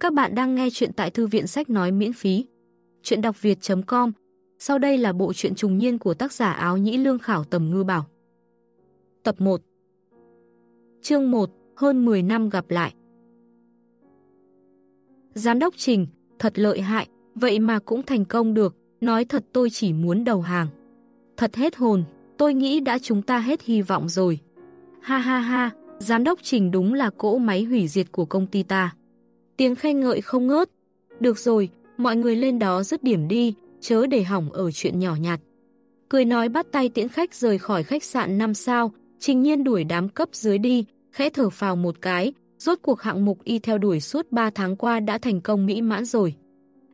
Các bạn đang nghe chuyện tại thư viện sách nói miễn phí. Chuyện đọc việt.com Sau đây là bộ truyện trùng niên của tác giả áo nhĩ lương khảo tầm ngư bảo. Tập 1 Chương 1 Hơn 10 năm gặp lại Giám đốc Trình, thật lợi hại, vậy mà cũng thành công được, nói thật tôi chỉ muốn đầu hàng. Thật hết hồn, tôi nghĩ đã chúng ta hết hy vọng rồi. Ha ha ha, giám đốc Trình đúng là cỗ máy hủy diệt của công ty ta. Tiếng khen ngợi không ngớt. Được rồi, mọi người lên đó dứt điểm đi, chớ để hỏng ở chuyện nhỏ nhặt. Cười nói bắt tay tiễn khách rời khỏi khách sạn 5 sao, trình nhiên đuổi đám cấp dưới đi, khẽ thở phào một cái, rốt cuộc hạng mục y theo đuổi suốt 3 tháng qua đã thành công mỹ mãn rồi.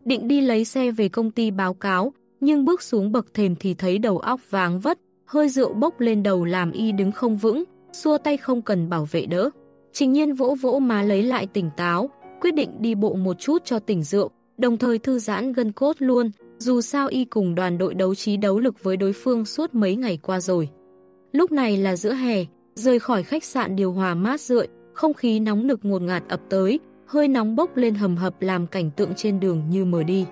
Định đi lấy xe về công ty báo cáo, nhưng bước xuống bậc thềm thì thấy đầu óc váng vất, hơi rượu bốc lên đầu làm y đứng không vững, xua tay không cần bảo vệ đỡ. Trình nhiên vỗ vỗ má lấy lại tỉnh táo, quyết định đi bộ một chút cho tỉnh rượu, đồng thời thư giãn gân cốt luôn, dù sao y cùng đoàn đội đấu trí đấu lực với đối phương suốt mấy ngày qua rồi. Lúc này là giữa hè, rời khỏi khách sạn điều hòa mát rượi, không khí nóng nực ngột ngạt ập tới, hơi nóng bốc lên hầm hập làm cảnh tượng trên đường như mờ đi.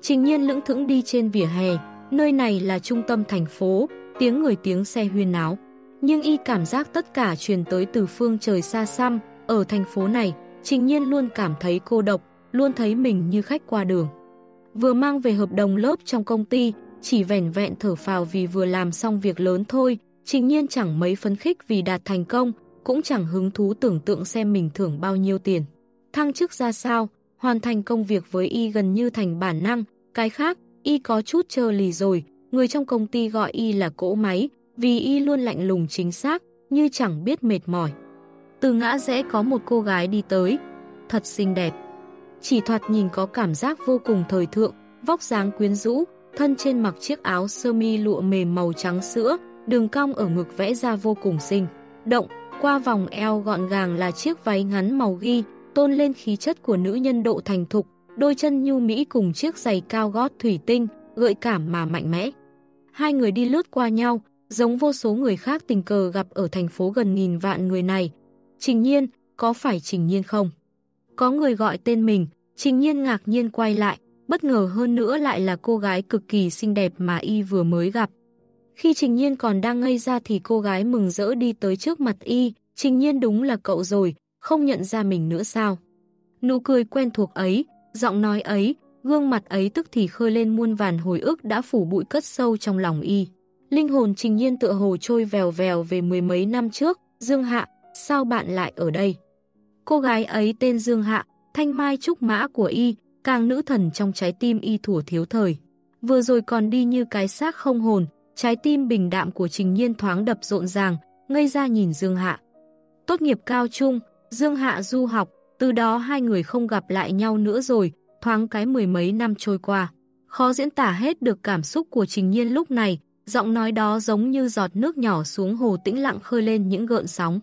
Trình nhiên lững thững đi trên vỉa hè, nơi này là trung tâm thành phố, tiếng người tiếng xe huyên náo. Nhưng y cảm giác tất cả truyền tới từ phương trời xa xăm, ở thành phố này, Trình Nhiên luôn cảm thấy cô độc, luôn thấy mình như khách qua đường. Vừa mang về hợp đồng lớp trong công ty, chỉ vẻn vẹn thở phào vì vừa làm xong việc lớn thôi, Trình Nhiên chẳng mấy phấn khích vì đạt thành công, cũng chẳng hứng thú tưởng tượng xem mình thưởng bao nhiêu tiền. Thăng chức ra sao, hoàn thành công việc với y gần như thành bản năng, cái khác, y có chút trơ lì rồi, người trong công ty gọi y là cỗ máy, vì y luôn lạnh lùng chính xác, như chẳng biết mệt mỏi. Từ ngã rẽ có một cô gái đi tới, thật xinh đẹp. Chỉ thoạt nhìn có cảm giác vô cùng thời thượng, vóc dáng quyến rũ, thân trên mặc chiếc áo sơ mi lụa mềm màu trắng sữa, đường cong ở ngực vẽ ra vô cùng xinh. Động, qua vòng eo gọn gàng là chiếc váy ngắn màu ghi, tôn lên khí chất của nữ nhân độ thành thục, đôi chân nhu mỹ cùng chiếc giày cao gót thủy tinh, gợi cảm mà mạnh mẽ. Hai người đi lướt qua nhau, giống vô số người khác tình cờ gặp ở thành phố gần nghìn vạn người này, Trình Nhiên, có phải Trình Nhiên không? Có người gọi tên mình, Trình Nhiên ngạc nhiên quay lại, bất ngờ hơn nữa lại là cô gái cực kỳ xinh đẹp mà y vừa mới gặp. Khi Trình Nhiên còn đang ngây ra thì cô gái mừng rỡ đi tới trước mặt y, Trình Nhiên đúng là cậu rồi, không nhận ra mình nữa sao? Nụ cười quen thuộc ấy, giọng nói ấy, gương mặt ấy tức thì khơi lên muôn vàn hồi ức đã phủ bụi cất sâu trong lòng y. Linh hồn Trình Nhiên tựa hồ trôi vèo vèo về mười mấy năm trước, Dương Hạ, sao bạn lại ở đây? Cô gái ấy tên Dương Hạ, thanh mai trúc mã của y, càng nữ thần trong trái tim y thủa thiếu thời. Vừa rồi còn đi như cái xác không hồn, trái tim bình đạm của Trình Nhiên thoáng đập rộn ràng, ngây ra nhìn Dương Hạ. Tốt nghiệp cao trung, Dương Hạ du học, từ đó hai người không gặp lại nhau nữa rồi, thoáng cái mười mấy năm trôi qua. Khó diễn tả hết được cảm xúc của Trình Nhiên lúc này, giọng nói đó giống như giọt nước nhỏ xuống hồ tĩnh lặng khơi lên những gợn sóng.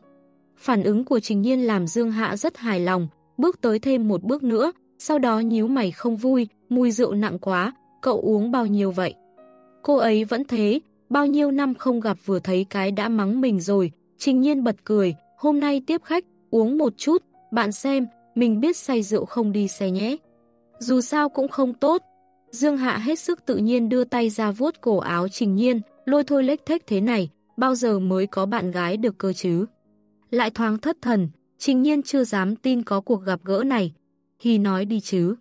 Phản ứng của Trình Nhiên làm Dương Hạ rất hài lòng, bước tới thêm một bước nữa, sau đó nhíu mày không vui, mùi rượu nặng quá, cậu uống bao nhiêu vậy? Cô ấy vẫn thế, bao nhiêu năm không gặp vừa thấy cái đã mắng mình rồi, Trình Nhiên bật cười, hôm nay tiếp khách, uống một chút, bạn xem, mình biết say rượu không đi xe nhé. Dù sao cũng không tốt. Dương Hạ hết sức tự nhiên đưa tay ra vuốt cổ áo Trình Nhiên, lôi thôi lếch thếch thế này, bao giờ mới có bạn gái được cơ chứ? Lại thoáng thất thần, trình nhiên chưa dám tin có cuộc gặp gỡ này. Hi nói đi chứ.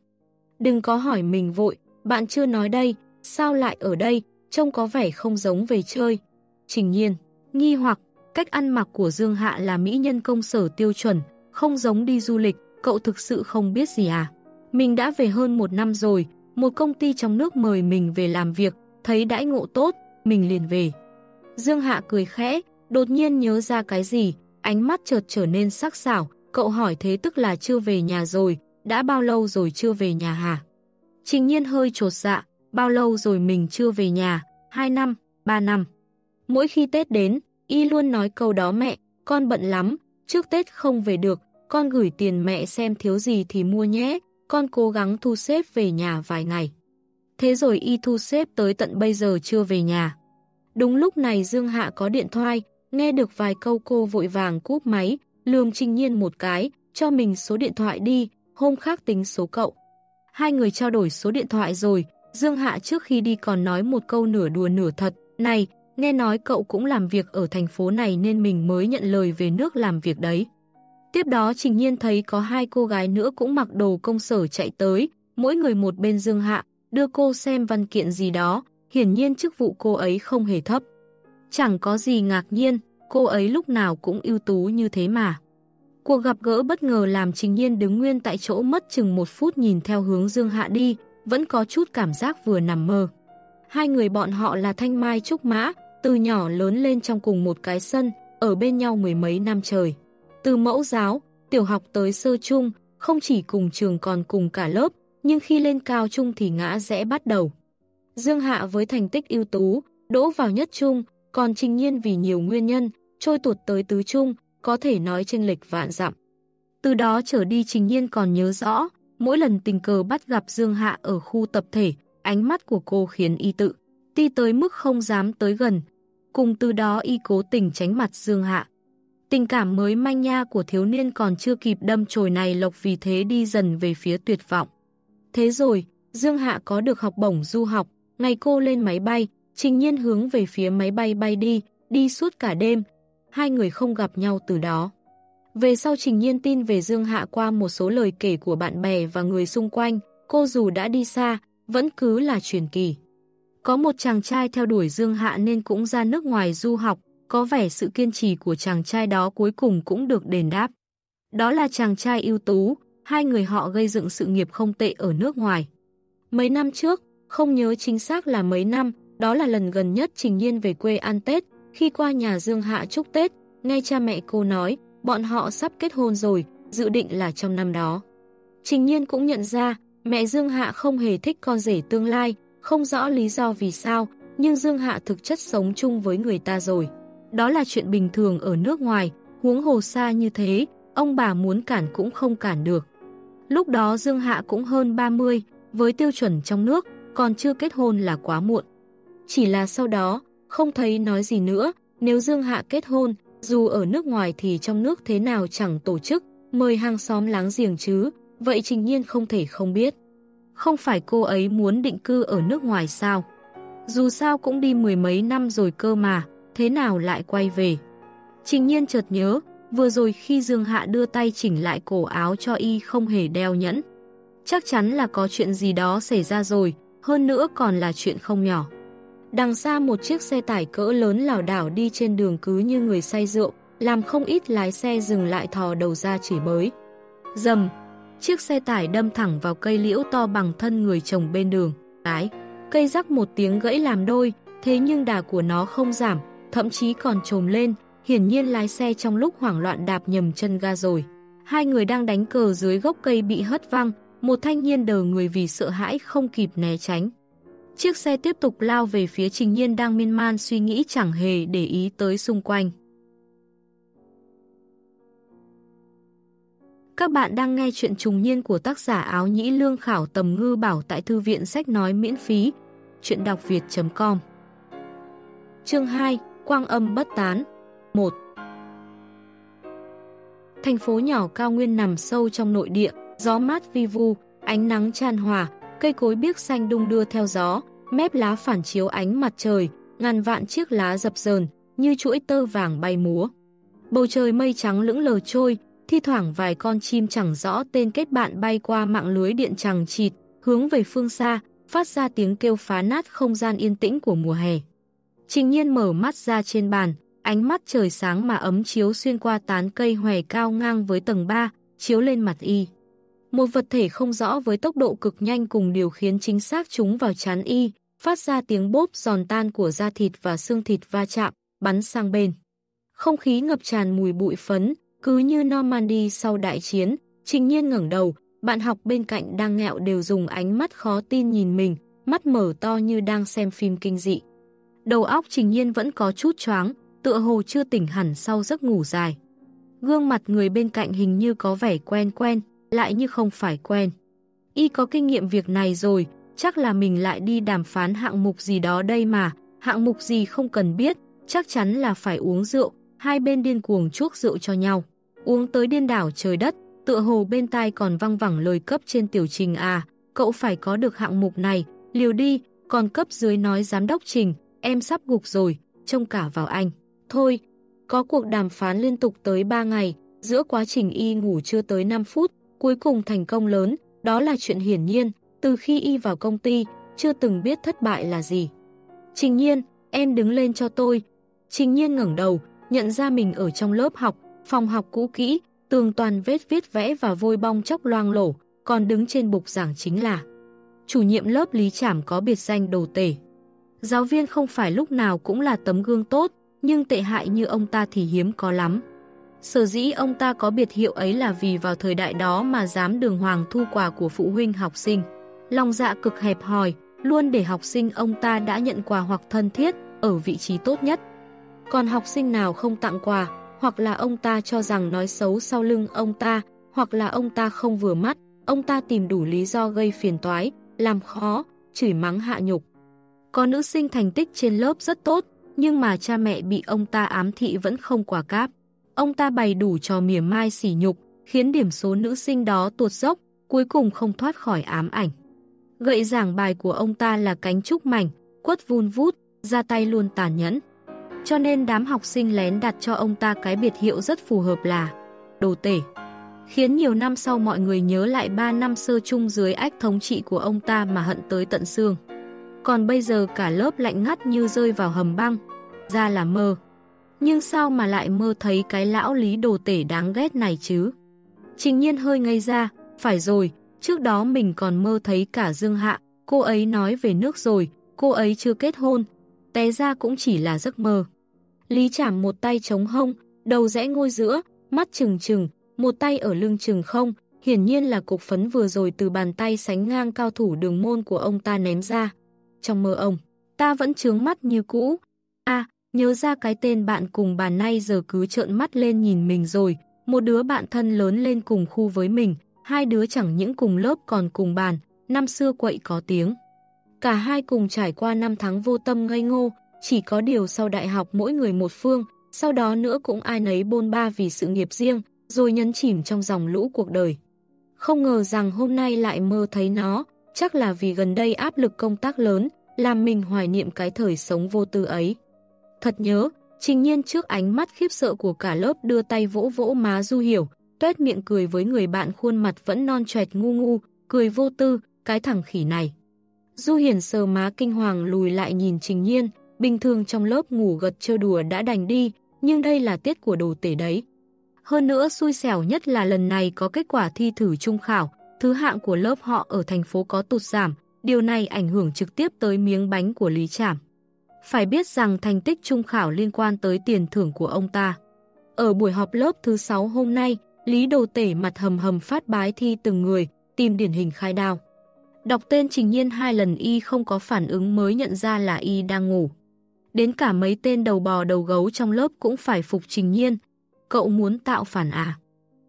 Đừng có hỏi mình vội, bạn chưa nói đây, sao lại ở đây, trông có vẻ không giống về chơi. Trình nhiên, nghi hoặc, cách ăn mặc của Dương Hạ là mỹ nhân công sở tiêu chuẩn, không giống đi du lịch, cậu thực sự không biết gì à. Mình đã về hơn một năm rồi, một công ty trong nước mời mình về làm việc, thấy đãi ngộ tốt, mình liền về. Dương Hạ cười khẽ, đột nhiên nhớ ra cái gì, ánh mắt chợt trở nên sắc sảo, cậu hỏi thế tức là chưa về nhà rồi, đã bao lâu rồi chưa về nhà hả? Trình nhiên hơi trột dạ, bao lâu rồi mình chưa về nhà, 2 năm, 3 năm. Mỗi khi Tết đến, y luôn nói câu đó mẹ, con bận lắm, trước Tết không về được, con gửi tiền mẹ xem thiếu gì thì mua nhé, con cố gắng thu xếp về nhà vài ngày. Thế rồi y thu xếp tới tận bây giờ chưa về nhà. Đúng lúc này Dương Hạ có điện thoại, Nghe được vài câu cô vội vàng cúp máy, lườm Trình Nhiên một cái, cho mình số điện thoại đi, hôm khác tính số cậu. Hai người trao đổi số điện thoại rồi, Dương Hạ trước khi đi còn nói một câu nửa đùa nửa thật, này, nghe nói cậu cũng làm việc ở thành phố này nên mình mới nhận lời về nước làm việc đấy. Tiếp đó Trình Nhiên thấy có hai cô gái nữa cũng mặc đồ công sở chạy tới, mỗi người một bên Dương Hạ, đưa cô xem văn kiện gì đó, hiển nhiên chức vụ cô ấy không hề thấp. Chẳng có gì ngạc nhiên, cô ấy lúc nào cũng ưu tú như thế mà. Cuộc gặp gỡ bất ngờ làm Trình Nhiên đứng nguyên tại chỗ mất chừng một phút nhìn theo hướng Dương Hạ đi, vẫn có chút cảm giác vừa nằm mơ. Hai người bọn họ là Thanh Mai Trúc Mã, từ nhỏ lớn lên trong cùng một cái sân, ở bên nhau mười mấy năm trời. Từ mẫu giáo, tiểu học tới sơ trung, không chỉ cùng trường còn cùng cả lớp, nhưng khi lên cao trung thì ngã rẽ bắt đầu. Dương Hạ với thành tích ưu tú, đỗ vào nhất trung, còn Trình Nhiên vì nhiều nguyên nhân, trôi tuột tới tứ trung, có thể nói chênh lệch vạn dặm. Từ đó trở đi Trình Nhiên còn nhớ rõ, mỗi lần tình cờ bắt gặp Dương Hạ ở khu tập thể, ánh mắt của cô khiến y tự, ti tới mức không dám tới gần. Cùng từ đó y cố tình tránh mặt Dương Hạ. Tình cảm mới manh nha của thiếu niên còn chưa kịp đâm chồi này lộc vì thế đi dần về phía tuyệt vọng. Thế rồi, Dương Hạ có được học bổng du học, ngày cô lên máy bay, trình nhiên hướng về phía máy bay bay đi, đi suốt cả đêm, hai người không gặp nhau từ đó. Về sau Trình Nhiên tin về Dương Hạ qua một số lời kể của bạn bè và người xung quanh, cô dù đã đi xa, vẫn cứ là truyền kỳ. Có một chàng trai theo đuổi Dương Hạ nên cũng ra nước ngoài du học, có vẻ sự kiên trì của chàng trai đó cuối cùng cũng được đền đáp. Đó là chàng trai ưu tú, hai người họ gây dựng sự nghiệp không tệ ở nước ngoài. Mấy năm trước, không nhớ chính xác là mấy năm, đó là lần gần nhất Trình Nhiên về quê ăn Tết, khi qua nhà Dương Hạ chúc Tết, nghe cha mẹ cô nói, bọn họ sắp kết hôn rồi, dự định là trong năm đó. Trình Nhiên cũng nhận ra, mẹ Dương Hạ không hề thích con rể tương lai, không rõ lý do vì sao, nhưng Dương Hạ thực chất sống chung với người ta rồi. Đó là chuyện bình thường ở nước ngoài, huống hồ xa như thế, ông bà muốn cản cũng không cản được. Lúc đó Dương Hạ cũng hơn 30, với tiêu chuẩn trong nước, còn chưa kết hôn là quá muộn. Chỉ là sau đó, không thấy nói gì nữa, nếu Dương Hạ kết hôn, dù ở nước ngoài thì trong nước thế nào chẳng tổ chức, mời hàng xóm láng giềng chứ, vậy Trình Nhiên không thể không biết. Không phải cô ấy muốn định cư ở nước ngoài sao? Dù sao cũng đi mười mấy năm rồi cơ mà, thế nào lại quay về? Trình Nhiên chợt nhớ, vừa rồi khi Dương Hạ đưa tay chỉnh lại cổ áo cho y không hề đeo nhẫn. Chắc chắn là có chuyện gì đó xảy ra rồi, hơn nữa còn là chuyện không nhỏ. Đằng xa một chiếc xe tải cỡ lớn lảo đảo đi trên đường cứ như người say rượu, làm không ít lái xe dừng lại thò đầu ra chỉ bới. Dầm, chiếc xe tải đâm thẳng vào cây liễu to bằng thân người chồng bên đường. Cái, cây rắc một tiếng gãy làm đôi, thế nhưng đà của nó không giảm, thậm chí còn trồm lên, hiển nhiên lái xe trong lúc hoảng loạn đạp nhầm chân ga rồi. Hai người đang đánh cờ dưới gốc cây bị hất văng, một thanh niên đờ người vì sợ hãi không kịp né tránh. Chiếc xe tiếp tục lao về phía Trình Nhiên đang miên man suy nghĩ chẳng hề để ý tới xung quanh. Các bạn đang nghe chuyện trùng niên của tác giả áo nhĩ lương khảo tầm ngư bảo tại thư viện sách nói miễn phí. Chuyện đọc việt.com Chương 2 Quang âm bất tán 1 Thành phố nhỏ cao nguyên nằm sâu trong nội địa, gió mát vi vu, ánh nắng tràn hòa, cây cối biếc xanh đung đưa theo gió, mép lá phản chiếu ánh mặt trời, ngàn vạn chiếc lá dập dờn, như chuỗi tơ vàng bay múa. Bầu trời mây trắng lững lờ trôi, thi thoảng vài con chim chẳng rõ tên kết bạn bay qua mạng lưới điện chẳng chịt, hướng về phương xa, phát ra tiếng kêu phá nát không gian yên tĩnh của mùa hè. Trình nhiên mở mắt ra trên bàn, ánh mắt trời sáng mà ấm chiếu xuyên qua tán cây hòe cao ngang với tầng 3, chiếu lên mặt y. Một vật thể không rõ với tốc độ cực nhanh cùng điều khiến chính xác chúng vào chán y, phát ra tiếng bốp giòn tan của da thịt và xương thịt va chạm, bắn sang bên. Không khí ngập tràn mùi bụi phấn, cứ như Normandy sau đại chiến, trình nhiên ngẩng đầu, bạn học bên cạnh đang nghẹo đều dùng ánh mắt khó tin nhìn mình, mắt mở to như đang xem phim kinh dị. Đầu óc trình nhiên vẫn có chút choáng, tựa hồ chưa tỉnh hẳn sau giấc ngủ dài. Gương mặt người bên cạnh hình như có vẻ quen quen, lại như không phải quen. Y có kinh nghiệm việc này rồi, chắc là mình lại đi đàm phán hạng mục gì đó đây mà, hạng mục gì không cần biết, chắc chắn là phải uống rượu, hai bên điên cuồng chuốc rượu cho nhau. Uống tới điên đảo trời đất, tựa hồ bên tai còn văng vẳng lời cấp trên tiểu trình à, cậu phải có được hạng mục này, liều đi, còn cấp dưới nói giám đốc trình, em sắp gục rồi, trông cả vào anh. Thôi, có cuộc đàm phán liên tục tới 3 ngày, giữa quá trình y ngủ chưa tới 5 phút, cuối cùng thành công lớn, đó là chuyện hiển nhiên, từ khi y vào công ty, chưa từng biết thất bại là gì. Trình nhiên, em đứng lên cho tôi. Trình nhiên ngẩng đầu, nhận ra mình ở trong lớp học, phòng học cũ kỹ, tường toàn vết viết vẽ và vôi bong chóc loang lổ, còn đứng trên bục giảng chính là chủ nhiệm lớp Lý Trảm có biệt danh đồ tể. Giáo viên không phải lúc nào cũng là tấm gương tốt, nhưng tệ hại như ông ta thì hiếm có lắm. Sở dĩ ông ta có biệt hiệu ấy là vì vào thời đại đó mà dám đường hoàng thu quà của phụ huynh học sinh. Lòng dạ cực hẹp hòi, luôn để học sinh ông ta đã nhận quà hoặc thân thiết, ở vị trí tốt nhất. Còn học sinh nào không tặng quà, hoặc là ông ta cho rằng nói xấu sau lưng ông ta, hoặc là ông ta không vừa mắt, ông ta tìm đủ lý do gây phiền toái, làm khó, chửi mắng hạ nhục. Có nữ sinh thành tích trên lớp rất tốt, nhưng mà cha mẹ bị ông ta ám thị vẫn không quả cáp. Ông ta bày đủ trò mỉa mai sỉ nhục, khiến điểm số nữ sinh đó tuột dốc, cuối cùng không thoát khỏi ám ảnh. Gậy giảng bài của ông ta là cánh trúc mảnh, quất vun vút, ra tay luôn tàn nhẫn. Cho nên đám học sinh lén đặt cho ông ta cái biệt hiệu rất phù hợp là đồ tể. Khiến nhiều năm sau mọi người nhớ lại 3 năm sơ chung dưới ách thống trị của ông ta mà hận tới tận xương. Còn bây giờ cả lớp lạnh ngắt như rơi vào hầm băng, ra là mơ. Nhưng sao mà lại mơ thấy cái lão lý đồ tể đáng ghét này chứ? Trình nhiên hơi ngây ra, phải rồi, trước đó mình còn mơ thấy cả Dương Hạ, cô ấy nói về nước rồi, cô ấy chưa kết hôn, té ra cũng chỉ là giấc mơ. Lý chảm một tay chống hông, đầu rẽ ngôi giữa, mắt trừng trừng, một tay ở lưng trừng không, hiển nhiên là cục phấn vừa rồi từ bàn tay sánh ngang cao thủ đường môn của ông ta ném ra. Trong mơ ông, ta vẫn trướng mắt như cũ. a nhớ ra cái tên bạn cùng bàn nay giờ cứ trợn mắt lên nhìn mình rồi, một đứa bạn thân lớn lên cùng khu với mình, hai đứa chẳng những cùng lớp còn cùng bàn, năm xưa quậy có tiếng. Cả hai cùng trải qua năm tháng vô tâm ngây ngô, chỉ có điều sau đại học mỗi người một phương, sau đó nữa cũng ai nấy bôn ba vì sự nghiệp riêng, rồi nhấn chìm trong dòng lũ cuộc đời. Không ngờ rằng hôm nay lại mơ thấy nó, chắc là vì gần đây áp lực công tác lớn, làm mình hoài niệm cái thời sống vô tư ấy. Thật nhớ, trình nhiên trước ánh mắt khiếp sợ của cả lớp đưa tay vỗ vỗ má Du Hiểu, tuét miệng cười với người bạn khuôn mặt vẫn non trẹt ngu ngu, cười vô tư, cái thằng khỉ này. Du Hiển sờ má kinh hoàng lùi lại nhìn Trình Nhiên, bình thường trong lớp ngủ gật chơi đùa đã đành đi, nhưng đây là tiết của đồ tể đấy. Hơn nữa xui xẻo nhất là lần này có kết quả thi thử trung khảo, thứ hạng của lớp họ ở thành phố có tụt giảm, điều này ảnh hưởng trực tiếp tới miếng bánh của Lý Trảm. Phải biết rằng thành tích trung khảo liên quan tới tiền thưởng của ông ta. Ở buổi họp lớp thứ 6 hôm nay, Lý Đồ Tể mặt hầm hầm phát bái thi từng người, tìm điển hình khai đao. Đọc tên Trình Nhiên hai lần y không có phản ứng mới nhận ra là y đang ngủ. Đến cả mấy tên đầu bò đầu gấu trong lớp cũng phải phục Trình Nhiên. Cậu muốn tạo phản à?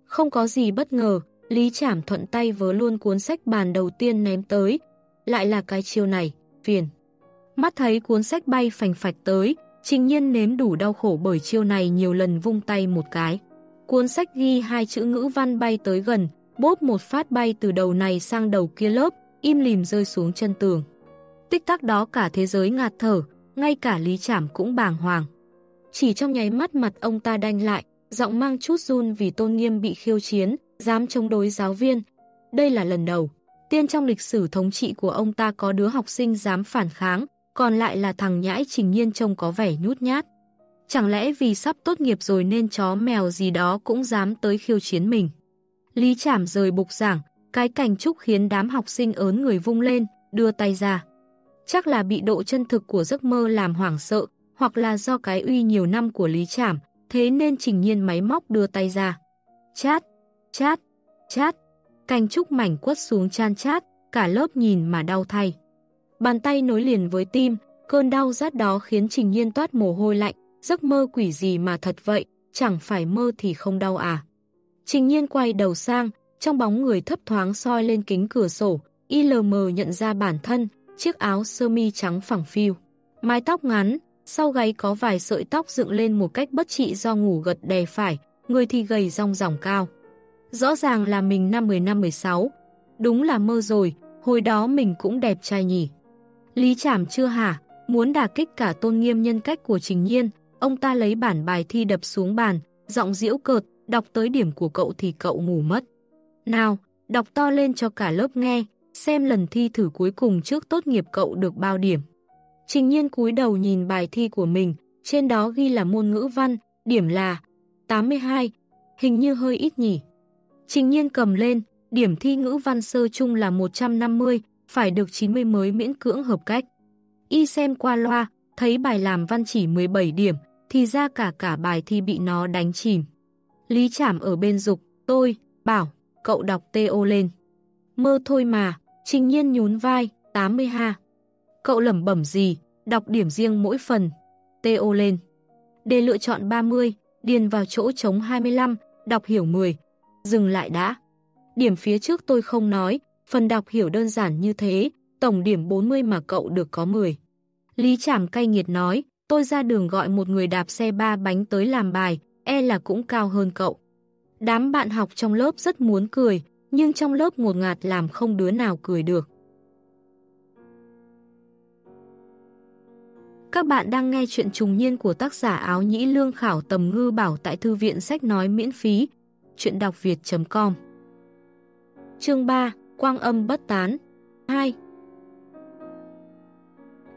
Không có gì bất ngờ, Lý Trảm thuận tay vớ luôn cuốn sách bàn đầu tiên ném tới. Lại là cái chiêu này, phiền. Mắt thấy cuốn sách bay phành phạch tới, Trình Nhiên nếm đủ đau khổ bởi chiêu này nhiều lần vung tay một cái. Cuốn sách ghi hai chữ ngữ văn bay tới gần, bốp một phát bay từ đầu này sang đầu kia lớp, im lìm rơi xuống chân tường. Tích tắc đó cả thế giới ngạt thở, ngay cả Lý Trảm cũng bàng hoàng. Chỉ trong nháy mắt mặt ông ta đanh lại, giọng mang chút run vì tôn nghiêm bị khiêu chiến, dám chống đối giáo viên. Đây là lần đầu, tiên trong lịch sử thống trị của ông ta có đứa học sinh dám phản kháng, còn lại là thằng nhãi trình nhiên trông có vẻ nhút nhát. Chẳng lẽ vì sắp tốt nghiệp rồi nên chó mèo gì đó cũng dám tới khiêu chiến mình. Lý Trảm rời bục giảng, cái cành trúc khiến đám học sinh ớn người vung lên, đưa tay ra. Chắc là bị độ chân thực của giấc mơ làm hoảng sợ, hoặc là do cái uy nhiều năm của Lý Trảm, thế nên trình nhiên máy móc đưa tay ra. Chát, chát, chát, cành trúc mảnh quất xuống chan chát, cả lớp nhìn mà đau thay. Bàn tay nối liền với tim, cơn đau rát đó khiến trình nhiên toát mồ hôi lạnh, giấc mơ quỷ gì mà thật vậy, chẳng phải mơ thì không đau à. Trình nhiên quay đầu sang, trong bóng người thấp thoáng soi lên kính cửa sổ, ILM nhận ra bản thân, chiếc áo sơ mi trắng phẳng phiu. Mái tóc ngắn, sau gáy có vài sợi tóc dựng lên một cách bất trị do ngủ gật đè phải, người thì gầy rong ròng cao. Rõ ràng là mình năm 10 năm 16. Đúng là mơ rồi, hồi đó mình cũng đẹp trai nhỉ. Lý chảm chưa hả, muốn đả kích cả tôn nghiêm nhân cách của Trình Nhiên, ông ta lấy bản bài thi đập xuống bàn, giọng diễu cợt, đọc tới điểm của cậu thì cậu ngủ mất. Nào, đọc to lên cho cả lớp nghe, xem lần thi thử cuối cùng trước tốt nghiệp cậu được bao điểm. Trình nhiên cúi đầu nhìn bài thi của mình, trên đó ghi là môn ngữ văn, điểm là 82, hình như hơi ít nhỉ. Trình nhiên cầm lên, điểm thi ngữ văn sơ chung là 150, phải được 90 mới miễn cưỡng hợp cách. Y xem qua loa, thấy bài làm văn chỉ 17 điểm, thì ra cả cả bài thi bị nó đánh chìm. Lý Trảm ở bên dục, tôi, bảo, cậu đọc TO lên. Mơ thôi mà, trình nhiên nhún vai, 80 ha. Cậu lẩm bẩm gì, đọc điểm riêng mỗi phần. TO lên. Để lựa chọn 30, điền vào chỗ trống 25, đọc hiểu 10. Dừng lại đã. Điểm phía trước tôi không nói, phần đọc hiểu đơn giản như thế, tổng điểm 40 mà cậu được có 10. Lý Trảm cay nghiệt nói, tôi ra đường gọi một người đạp xe ba bánh tới làm bài, e là cũng cao hơn cậu. Đám bạn học trong lớp rất muốn cười, nhưng trong lớp ngột ngạt làm không đứa nào cười được. Các bạn đang nghe chuyện trùng niên của tác giả áo nhĩ lương khảo tầm ngư bảo tại thư viện sách nói miễn phí. Chuyện đọc việt.com Chương 3 Quang âm bất tán 2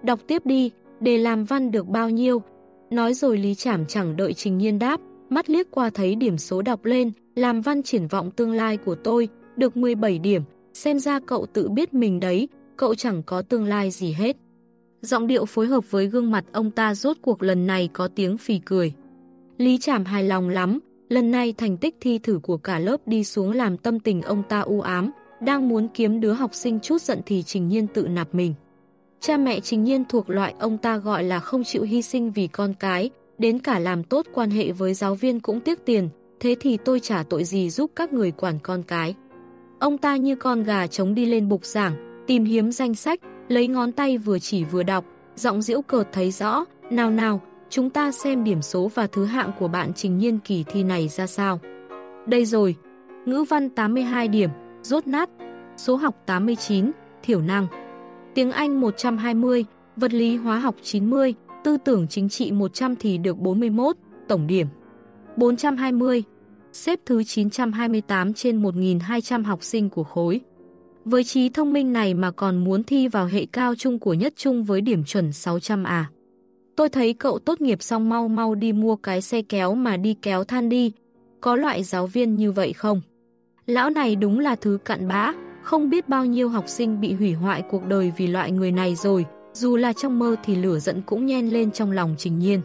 Đọc tiếp đi, để làm văn được bao nhiêu? Nói rồi Lý Trảm chẳng đợi Trình Nhiên đáp, mắt liếc qua thấy điểm số đọc lên, làm văn triển vọng tương lai của tôi, được 17 điểm, xem ra cậu tự biết mình đấy, cậu chẳng có tương lai gì hết. Giọng điệu phối hợp với gương mặt ông ta rốt cuộc lần này có tiếng phì cười. Lý Trảm hài lòng lắm, lần này thành tích thi thử của cả lớp đi xuống làm tâm tình ông ta u ám, đang muốn kiếm đứa học sinh chút giận thì Trình Nhiên tự nạp mình. Cha mẹ Trình Nhiên thuộc loại ông ta gọi là không chịu hy sinh vì con cái, đến cả làm tốt quan hệ với giáo viên cũng tiếc tiền, thế thì tôi trả tội gì giúp các người quản con cái. Ông ta như con gà trống đi lên bục giảng, tìm hiếm danh sách, lấy ngón tay vừa chỉ vừa đọc, giọng diễu cợt thấy rõ, nào nào, chúng ta xem điểm số và thứ hạng của bạn Trình Nhiên kỳ thi này ra sao. Đây rồi, ngữ văn 82 điểm, rốt nát, số học 89, thiểu năng, tiếng Anh 120, vật lý hóa học 90, tư tưởng chính trị 100 thì được 41, tổng điểm 420, xếp thứ 928 trên 1.200 học sinh của khối. Với trí thông minh này mà còn muốn thi vào hệ cao trung của nhất trung với điểm chuẩn 600 à. Tôi thấy cậu tốt nghiệp xong mau mau đi mua cái xe kéo mà đi kéo than đi. Có loại giáo viên như vậy không? Lão này đúng là thứ cặn bã, không biết bao nhiêu học sinh bị hủy hoại cuộc đời vì loại người này rồi, dù là trong mơ thì lửa giận cũng nhen lên trong lòng trình nhiên.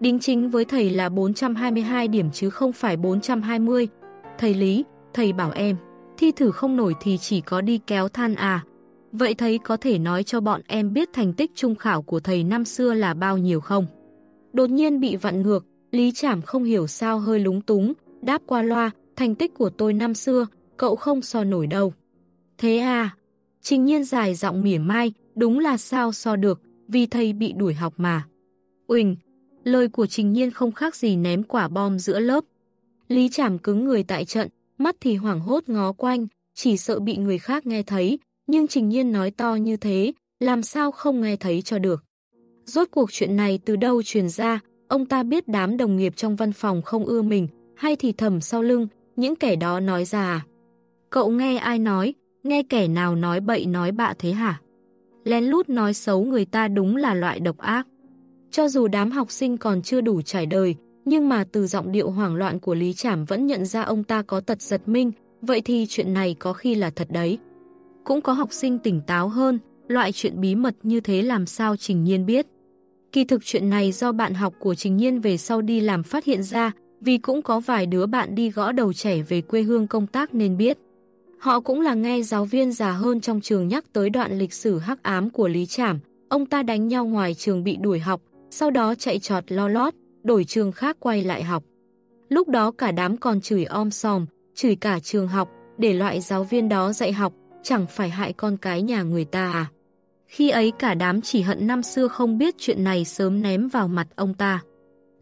Đính chính với thầy là 422 điểm chứ không phải 420. Thầy Lý, thầy bảo em, thi thử không nổi thì chỉ có đi kéo than à. Vậy thầy có thể nói cho bọn em biết thành tích trung khảo của thầy năm xưa là bao nhiêu không? Đột nhiên bị vặn ngược, Lý Trảm không hiểu sao hơi lúng túng, đáp qua loa, thành tích của tôi năm xưa, cậu không so nổi đâu. Thế à? Trình nhiên dài giọng mỉa mai, đúng là sao so được, vì thầy bị đuổi học mà. Uỳnh, lời của Trình Nhiên không khác gì ném quả bom giữa lớp. Lý Trảm cứng người tại trận, mắt thì hoảng hốt ngó quanh, chỉ sợ bị người khác nghe thấy, nhưng Trình Nhiên nói to như thế, làm sao không nghe thấy cho được. Rốt cuộc chuyện này từ đâu truyền ra, ông ta biết đám đồng nghiệp trong văn phòng không ưa mình, hay thì thầm sau lưng, những kẻ đó nói ra à. Cậu nghe ai nói, nghe kẻ nào nói bậy nói bạ thế hả? Lén lút nói xấu người ta đúng là loại độc ác. Cho dù đám học sinh còn chưa đủ trải đời, nhưng mà từ giọng điệu hoảng loạn của Lý Trảm vẫn nhận ra ông ta có tật giật minh, vậy thì chuyện này có khi là thật đấy. Cũng có học sinh tỉnh táo hơn, loại chuyện bí mật như thế làm sao Trình Nhiên biết. Kỳ thực chuyện này do bạn học của Trình Nhiên về sau đi làm phát hiện ra, vì cũng có vài đứa bạn đi gõ đầu trẻ về quê hương công tác nên biết. Họ cũng là nghe giáo viên già hơn trong trường nhắc tới đoạn lịch sử hắc ám của Lý Trảm, ông ta đánh nhau ngoài trường bị đuổi học, sau đó chạy trọt lo lót, đổi trường khác quay lại học. Lúc đó cả đám còn chửi om sòm, chửi cả trường học, để loại giáo viên đó dạy học, chẳng phải hại con cái nhà người ta à. Khi ấy cả đám chỉ hận năm xưa không biết chuyện này sớm ném vào mặt ông ta.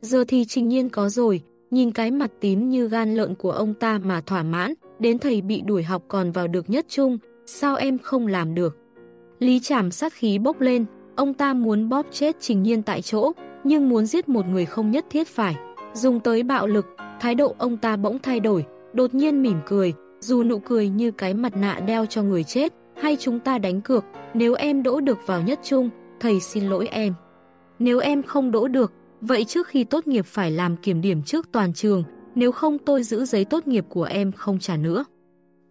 Giờ thì trình nhiên có rồi, nhìn cái mặt tím như gan lợn của ông ta mà thỏa mãn, đến thầy bị đuổi học còn vào được nhất trung, sao em không làm được? Lý Trảm sát khí bốc lên, ông ta muốn bóp chết Trình Nhiên tại chỗ, nhưng muốn giết một người không nhất thiết phải. Dùng tới bạo lực, thái độ ông ta bỗng thay đổi, đột nhiên mỉm cười, dù nụ cười như cái mặt nạ đeo cho người chết, hay chúng ta đánh cược, nếu em đỗ được vào nhất trung, thầy xin lỗi em. Nếu em không đỗ được, vậy trước khi tốt nghiệp phải làm kiểm điểm trước toàn trường, nếu không tôi giữ giấy tốt nghiệp của em không trả nữa.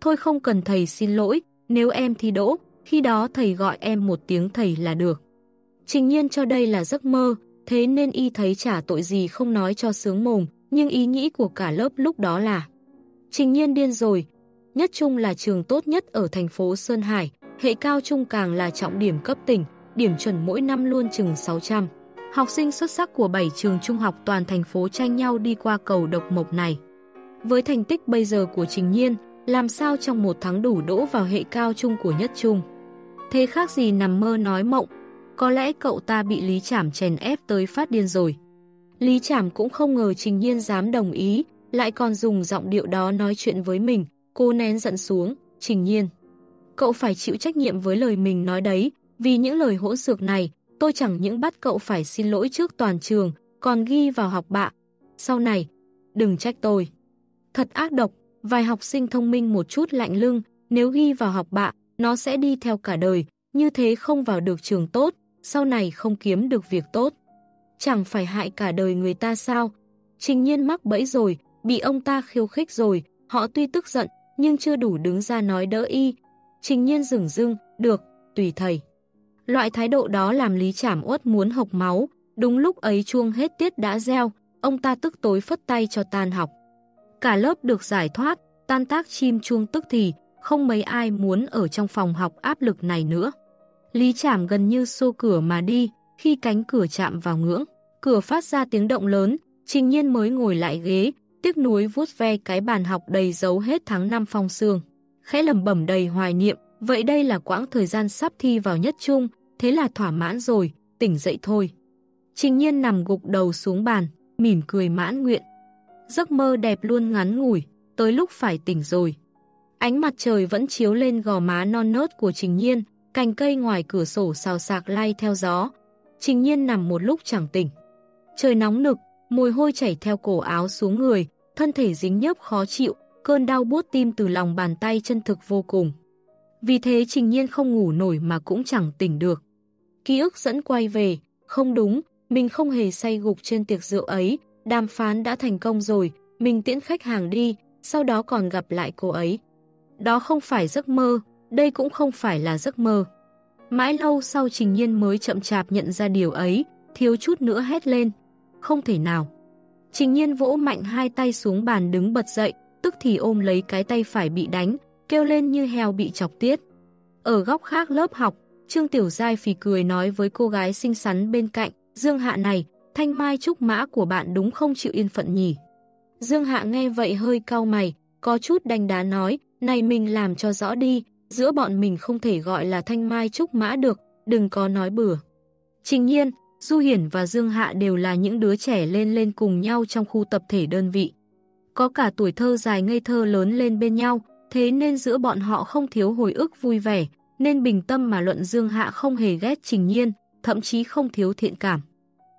Thôi không cần thầy xin lỗi, nếu em thi đỗ, khi đó thầy gọi em một tiếng thầy là được. Trình nhiên cho đây là giấc mơ, thế nên y thấy trả tội gì không nói cho sướng mồm, nhưng ý nghĩ của cả lớp lúc đó là Trình nhiên điên rồi, nhất trung là trường tốt nhất ở thành phố Sơn Hải, hệ cao trung càng là trọng điểm cấp tỉnh, điểm chuẩn mỗi năm luôn chừng 600. Học sinh xuất sắc của 7 trường trung học toàn thành phố tranh nhau đi qua cầu độc mộc này. Với thành tích bây giờ của Trình Nhiên, làm sao trong một tháng đủ đỗ vào hệ cao trung của nhất trung? Thế khác gì nằm mơ nói mộng, có lẽ cậu ta bị Lý Trảm chèn ép tới phát điên rồi. Lý Trảm cũng không ngờ Trình Nhiên dám đồng ý, lại còn dùng giọng điệu đó nói chuyện với mình, cô nén giận xuống, Trình Nhiên. Cậu phải chịu trách nhiệm với lời mình nói đấy, vì những lời hỗn xược này, tôi chẳng những bắt cậu phải xin lỗi trước toàn trường, còn ghi vào học bạ. Sau này, đừng trách tôi. Thật ác độc, vài học sinh thông minh một chút lạnh lưng, nếu ghi vào học bạ, nó sẽ đi theo cả đời, như thế không vào được trường tốt, sau này không kiếm được việc tốt. Chẳng phải hại cả đời người ta sao? Trình nhiên mắc bẫy rồi, bị ông ta khiêu khích rồi, họ tuy tức giận, nhưng chưa đủ đứng ra nói đỡ y. Trình nhiên dừng dưng, được, tùy thầy. Loại thái độ đó làm Lý Trảm uất muốn hộc máu, đúng lúc ấy chuông hết tiết đã reo, ông ta tức tối phất tay cho tan học. Cả lớp được giải thoát, tan tác chim chuông tức thì, không mấy ai muốn ở trong phòng học áp lực này nữa. Lý Trảm gần như xô cửa mà đi, khi cánh cửa chạm vào ngưỡng, cửa phát ra tiếng động lớn, Trình Nhiên mới ngồi lại ghế, tiếc nuối vuốt ve cái bàn học đầy dấu hết tháng năm phong sương. Khẽ lầm bẩm đầy hoài niệm, vậy đây là quãng thời gian sắp thi vào nhất trung, thế là thỏa mãn rồi, tỉnh dậy thôi. Trình Nhiên nằm gục đầu xuống bàn, mỉm cười mãn nguyện. Giấc mơ đẹp luôn ngắn ngủi, tới lúc phải tỉnh rồi. Ánh mặt trời vẫn chiếu lên gò má non nớt của Trình Nhiên, cành cây ngoài cửa sổ xào sạc lay theo gió. Trình Nhiên nằm một lúc chẳng tỉnh. Trời nóng nực, mùi hôi chảy theo cổ áo xuống người, thân thể dính nhớp khó chịu, cơn đau buốt tim từ lòng bàn tay chân thực vô cùng. Vì thế Trình Nhiên không ngủ nổi mà cũng chẳng tỉnh được. Ký ức dẫn quay về, không đúng, mình không hề say gục trên tiệc rượu ấy, đàm phán đã thành công rồi, mình tiễn khách hàng đi, sau đó còn gặp lại cô ấy. Đó không phải giấc mơ, đây cũng không phải là giấc mơ. Mãi lâu sau Trình Nhiên mới chậm chạp nhận ra điều ấy, thiếu chút nữa hét lên. Không thể nào. Trình Nhiên vỗ mạnh hai tay xuống bàn đứng bật dậy, tức thì ôm lấy cái tay phải bị đánh, kêu lên như heo bị chọc tiết. Ở góc khác lớp học, Trương Tiểu Giai phì cười nói với cô gái xinh xắn bên cạnh, Dương Hạ này, thanh mai trúc mã của bạn đúng không chịu yên phận nhỉ. Dương Hạ nghe vậy hơi cau mày, có chút đanh đá nói, này mình làm cho rõ đi, giữa bọn mình không thể gọi là thanh mai trúc mã được, đừng có nói bừa. Trình nhiên, Du Hiển và Dương Hạ đều là những đứa trẻ lên lên cùng nhau trong khu tập thể đơn vị. Có cả tuổi thơ dài ngây thơ lớn lên bên nhau, thế nên giữa bọn họ không thiếu hồi ức vui vẻ, nên bình tâm mà luận Dương Hạ không hề ghét Trình Nhiên, thậm chí không thiếu thiện cảm.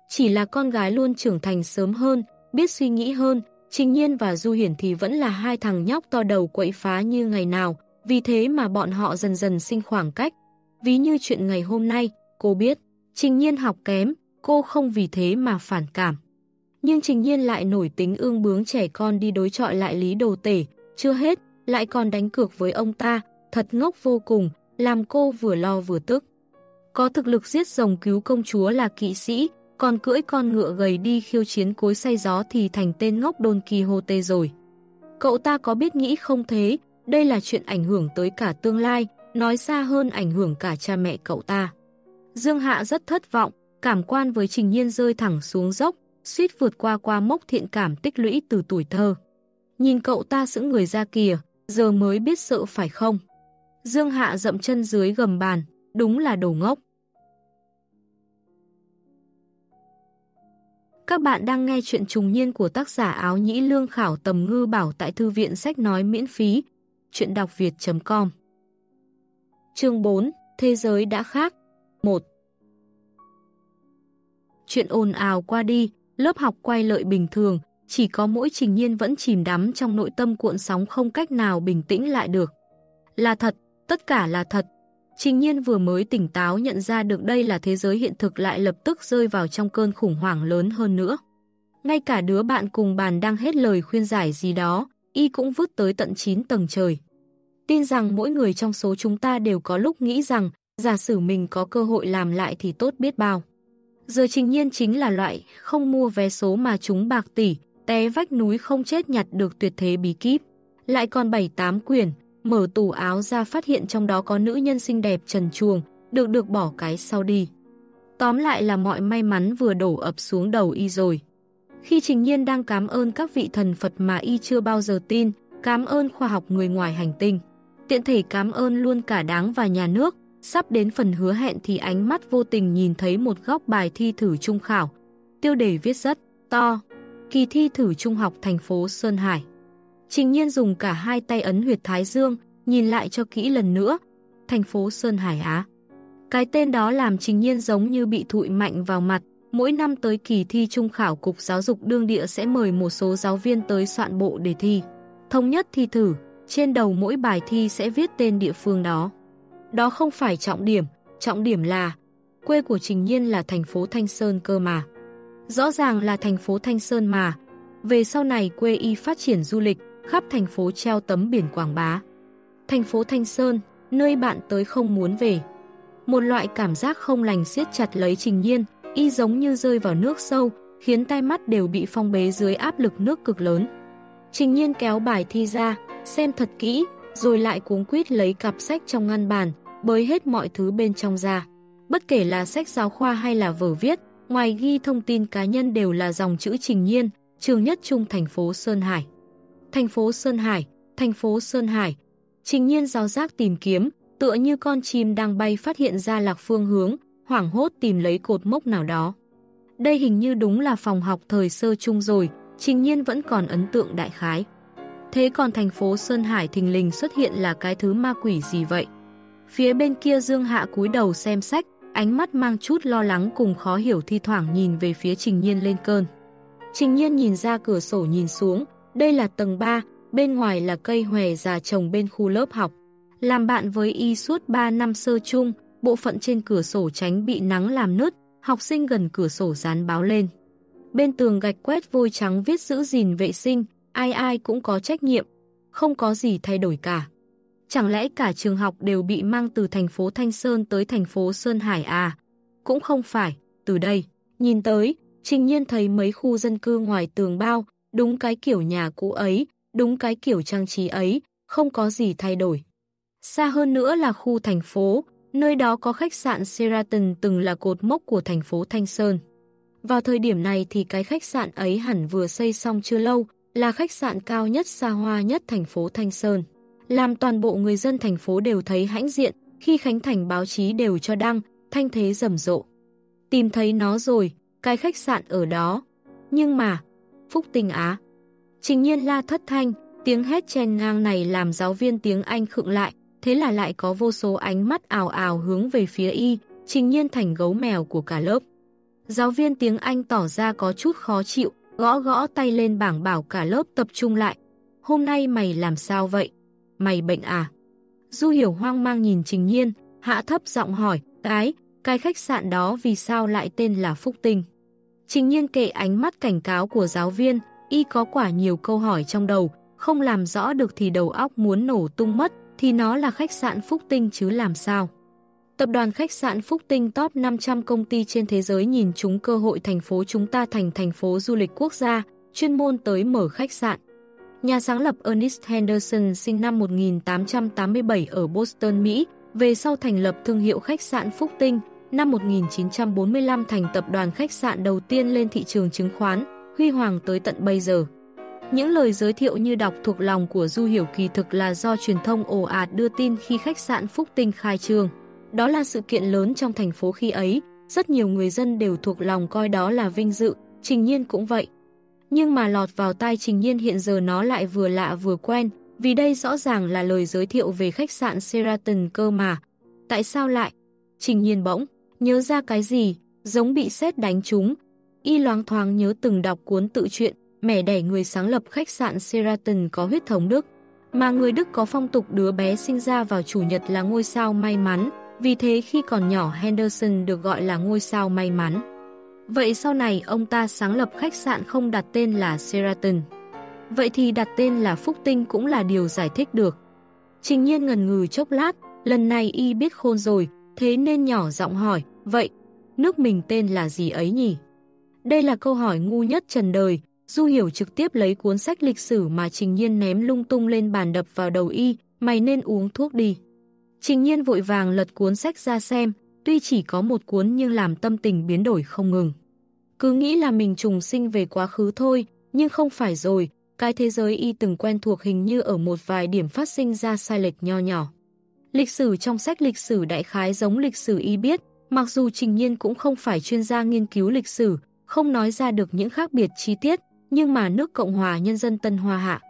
Chỉ là con gái luôn trưởng thành sớm hơn, biết suy nghĩ hơn, Trình Nhiên và Du Hiển thì vẫn là hai thằng nhóc to đầu quậy phá như ngày nào, vì thế mà bọn họ dần dần sinh khoảng cách. Ví như chuyện ngày hôm nay, cô biết, Trình Nhiên học kém, cô không vì thế mà phản cảm. Nhưng Trình Nhiên lại nổi tính ương bướng trẻ con đi đối trọi lại Lý Đồ Tể, chưa hết, lại còn đánh cược với ông ta, thật ngốc vô cùng, làm cô vừa lo vừa tức. Có thực lực giết rồng cứu công chúa là kỵ sĩ, còn cưỡi con ngựa gầy đi khiêu chiến cối say gió thì thành tên ngốc Don Quixote rồi. Cậu ta có biết nghĩ không thế, đây là chuyện ảnh hưởng tới cả tương lai, nói xa hơn ảnh hưởng cả cha mẹ cậu ta. Dương Hạ rất thất vọng, cảm quan với Trình Nhiên rơi thẳng xuống dốc, suýt vượt qua qua mốc thiện cảm tích lũy từ tuổi thơ. Nhìn cậu ta sững người ra kìa, giờ mới biết sợ phải không? Dương Hạ dậm chân dưới gầm bàn, đúng là đồ ngốc. Các bạn đang nghe chuyện trùng niên của tác giả áo nhĩ lương khảo tầm ngư bảo tại thư viện sách nói miễn phí. Chuyện đọc việt.com Chương 4 Thế giới đã khác 1 Chuyện ồn ào qua đi, lớp học quay lợi bình thường, chỉ có mỗi trình nhiên vẫn chìm đắm trong nội tâm cuộn sóng không cách nào bình tĩnh lại được. Là thật, tất cả là thật. Trình nhiên vừa mới tỉnh táo nhận ra được đây là thế giới hiện thực lại lập tức rơi vào trong cơn khủng hoảng lớn hơn nữa. Ngay cả đứa bạn cùng bàn đang hết lời khuyên giải gì đó, y cũng vứt tới tận 9 tầng trời. Tin rằng mỗi người trong số chúng ta đều có lúc nghĩ rằng giả sử mình có cơ hội làm lại thì tốt biết bao. Giờ trình nhiên chính là loại không mua vé số mà chúng bạc tỷ, té vách núi không chết nhặt được tuyệt thế bí kíp. Lại còn 7-8 quyển, mở tủ áo ra phát hiện trong đó có nữ nhân xinh đẹp trần chuồng, được được bỏ cái sau đi. Tóm lại là mọi may mắn vừa đổ ập xuống đầu y rồi. Khi Trình Nhiên đang cảm ơn các vị thần Phật mà y chưa bao giờ tin, cảm ơn khoa học người ngoài hành tinh. Tiện thể cảm ơn luôn cả đáng và nhà nước, sắp đến phần hứa hẹn thì ánh mắt vô tình nhìn thấy một góc bài thi thử trung khảo. Tiêu đề viết rất to, kỳ thi thử trung học thành phố Sơn Hải. Trình nhiên dùng cả hai tay ấn huyệt Thái Dương, nhìn lại cho kỹ lần nữa. Thành phố Sơn Hải Á. Cái tên đó làm trình nhiên giống như bị thụi mạnh vào mặt. Mỗi năm tới kỳ thi trung khảo Cục Giáo dục Đương Địa sẽ mời một số giáo viên tới soạn bộ đề thi. Thống nhất thi thử, trên đầu mỗi bài thi sẽ viết tên địa phương đó. Đó không phải trọng điểm, trọng điểm là quê của Trình Nhiên là thành phố Thanh Sơn cơ mà. Rõ ràng là thành phố Thanh Sơn mà. Về sau này quê y phát triển du lịch, khắp thành phố treo tấm biển quảng bá. Thành phố Thanh Sơn, nơi bạn tới không muốn về. Một loại cảm giác không lành siết chặt lấy Trình Nhiên, y giống như rơi vào nước sâu, khiến tai mắt đều bị phong bế dưới áp lực nước cực lớn. Trình Nhiên kéo bài thi ra, xem thật kỹ, rồi lại cuống quýt lấy cặp sách trong ngăn bàn, bới hết mọi thứ bên trong ra. Bất kể là sách giáo khoa hay là vở viết, ngoài ghi thông tin cá nhân đều là dòng chữ Trình Nhiên, trường nhất trung thành phố Sơn Hải. Thành phố Sơn Hải, thành phố Sơn Hải. Trình nhiên giáo giác tìm kiếm, tựa như con chim đang bay phát hiện ra lạc phương hướng, hoảng hốt tìm lấy cột mốc nào đó. Đây hình như đúng là phòng học thời sơ chung rồi, trình nhiên vẫn còn ấn tượng đại khái. Thế còn thành phố Sơn Hải thình lình xuất hiện là cái thứ ma quỷ gì vậy? Phía bên kia Dương Hạ cúi đầu xem sách, ánh mắt mang chút lo lắng cùng khó hiểu thi thoảng nhìn về phía Trình Nhiên lên cơn. Trình Nhiên nhìn ra cửa sổ nhìn xuống, đây là tầng 3, bên ngoài là cây hòe già trồng bên khu lớp học. Làm bạn với y suốt 3 năm sơ chung, bộ phận trên cửa sổ tránh bị nắng làm nứt, học sinh gần cửa sổ dán báo lên. Bên tường gạch quét vôi trắng viết giữ gìn vệ sinh, ai ai cũng có trách nhiệm, không có gì thay đổi cả. Chẳng lẽ cả trường học đều bị mang từ thành phố Thanh Sơn tới thành phố Sơn Hải à? Cũng không phải, từ đây, nhìn tới, trình nhiên thấy mấy khu dân cư ngoài tường bao, đúng cái kiểu nhà cũ ấy, đúng cái kiểu trang trí ấy, không có gì thay đổi. Xa hơn nữa là khu thành phố, nơi đó có khách sạn Sheraton từng là cột mốc của thành phố Thanh Sơn. Vào thời điểm này thì cái khách sạn ấy hẳn vừa xây xong chưa lâu, là khách sạn cao nhất xa hoa nhất thành phố Thanh Sơn. Làm toàn bộ người dân thành phố đều thấy hãnh diện, khi khánh thành báo chí đều cho đăng, thanh thế rầm rộ. Tìm thấy nó rồi, cái khách sạn ở đó. Nhưng mà, Phúc Tinh Á. Trình nhiên la thất thanh, tiếng hét chen ngang này làm giáo viên tiếng Anh khựng lại, thế là lại có vô số ánh mắt ảo ảo hướng về phía y, trình nhiên thành gấu mèo của cả lớp. Giáo viên tiếng Anh tỏ ra có chút khó chịu, gõ gõ tay lên bảng bảo cả lớp tập trung lại. Hôm nay mày làm sao vậy? Mày bệnh à? Du hiểu hoang mang nhìn trình nhiên, hạ thấp giọng hỏi, cái, cái khách sạn đó vì sao lại tên là Phúc Tinh? Trình nhiên kệ ánh mắt cảnh cáo của giáo viên, y có quả nhiều câu hỏi trong đầu, không làm rõ được thì đầu óc muốn nổ tung mất, thì nó là khách sạn Phúc Tinh chứ làm sao. Tập đoàn khách sạn Phúc Tinh top 500 công ty trên thế giới nhìn chúng cơ hội thành phố chúng ta thành thành phố du lịch quốc gia, chuyên môn tới mở khách sạn. Nhà sáng lập Ernest Henderson sinh năm 1887 ở Boston, Mỹ, về sau thành lập thương hiệu khách sạn Phúc Tinh, năm 1945 thành tập đoàn khách sạn đầu tiên lên thị trường chứng khoán, huy hoàng tới tận bây giờ. Những lời giới thiệu như đọc thuộc lòng của Du Hiểu kỳ thực là do truyền thông ồ ạt đưa tin khi khách sạn Phúc Tinh khai trương. Đó là sự kiện lớn trong thành phố khi ấy, rất nhiều người dân đều thuộc lòng coi đó là vinh dự, Trình Nhiên cũng vậy. Nhưng mà lọt vào tai Trình Nhiên hiện giờ nó lại vừa lạ vừa quen, vì đây rõ ràng là lời giới thiệu về khách sạn Sheraton cơ mà. Tại sao lại? Trình Nhiên bỗng, nhớ ra cái gì, giống bị sét đánh trúng. Y loáng thoáng nhớ từng đọc cuốn tự truyện, mẹ đẻ người sáng lập khách sạn Sheraton có huyết thống Đức. Mà người Đức có phong tục đứa bé sinh ra vào Chủ nhật là ngôi sao may mắn, vì thế khi còn nhỏ Henderson được gọi là ngôi sao may mắn. Vậy sau này ông ta sáng lập khách sạn không đặt tên là Sheraton. Vậy thì đặt tên là Phúc Tinh cũng là điều giải thích được. Trình nhiên ngần ngừ chốc lát, lần này y biết khôn rồi, thế nên nhỏ giọng hỏi, vậy, nước mình tên là gì ấy nhỉ? Đây là câu hỏi ngu nhất trần đời, Du Hiểu trực tiếp lấy cuốn sách lịch sử mà Trình Nhiên ném lung tung lên bàn đập vào đầu y, mày nên uống thuốc đi. Trình Nhiên vội vàng lật cuốn sách ra xem, tuy chỉ có một cuốn nhưng làm tâm tình biến đổi không ngừng. Cứ nghĩ là mình trùng sinh về quá khứ thôi, nhưng không phải rồi, cái thế giới y từng quen thuộc hình như ở một vài điểm phát sinh ra sai lệch nho nhỏ. Lịch sử trong sách lịch sử đại khái giống lịch sử y biết, mặc dù Trình Nhiên cũng không phải chuyên gia nghiên cứu lịch sử, không nói ra được những khác biệt chi tiết, nhưng mà nước Cộng hòa Nhân dân Tân Hoa Hạ.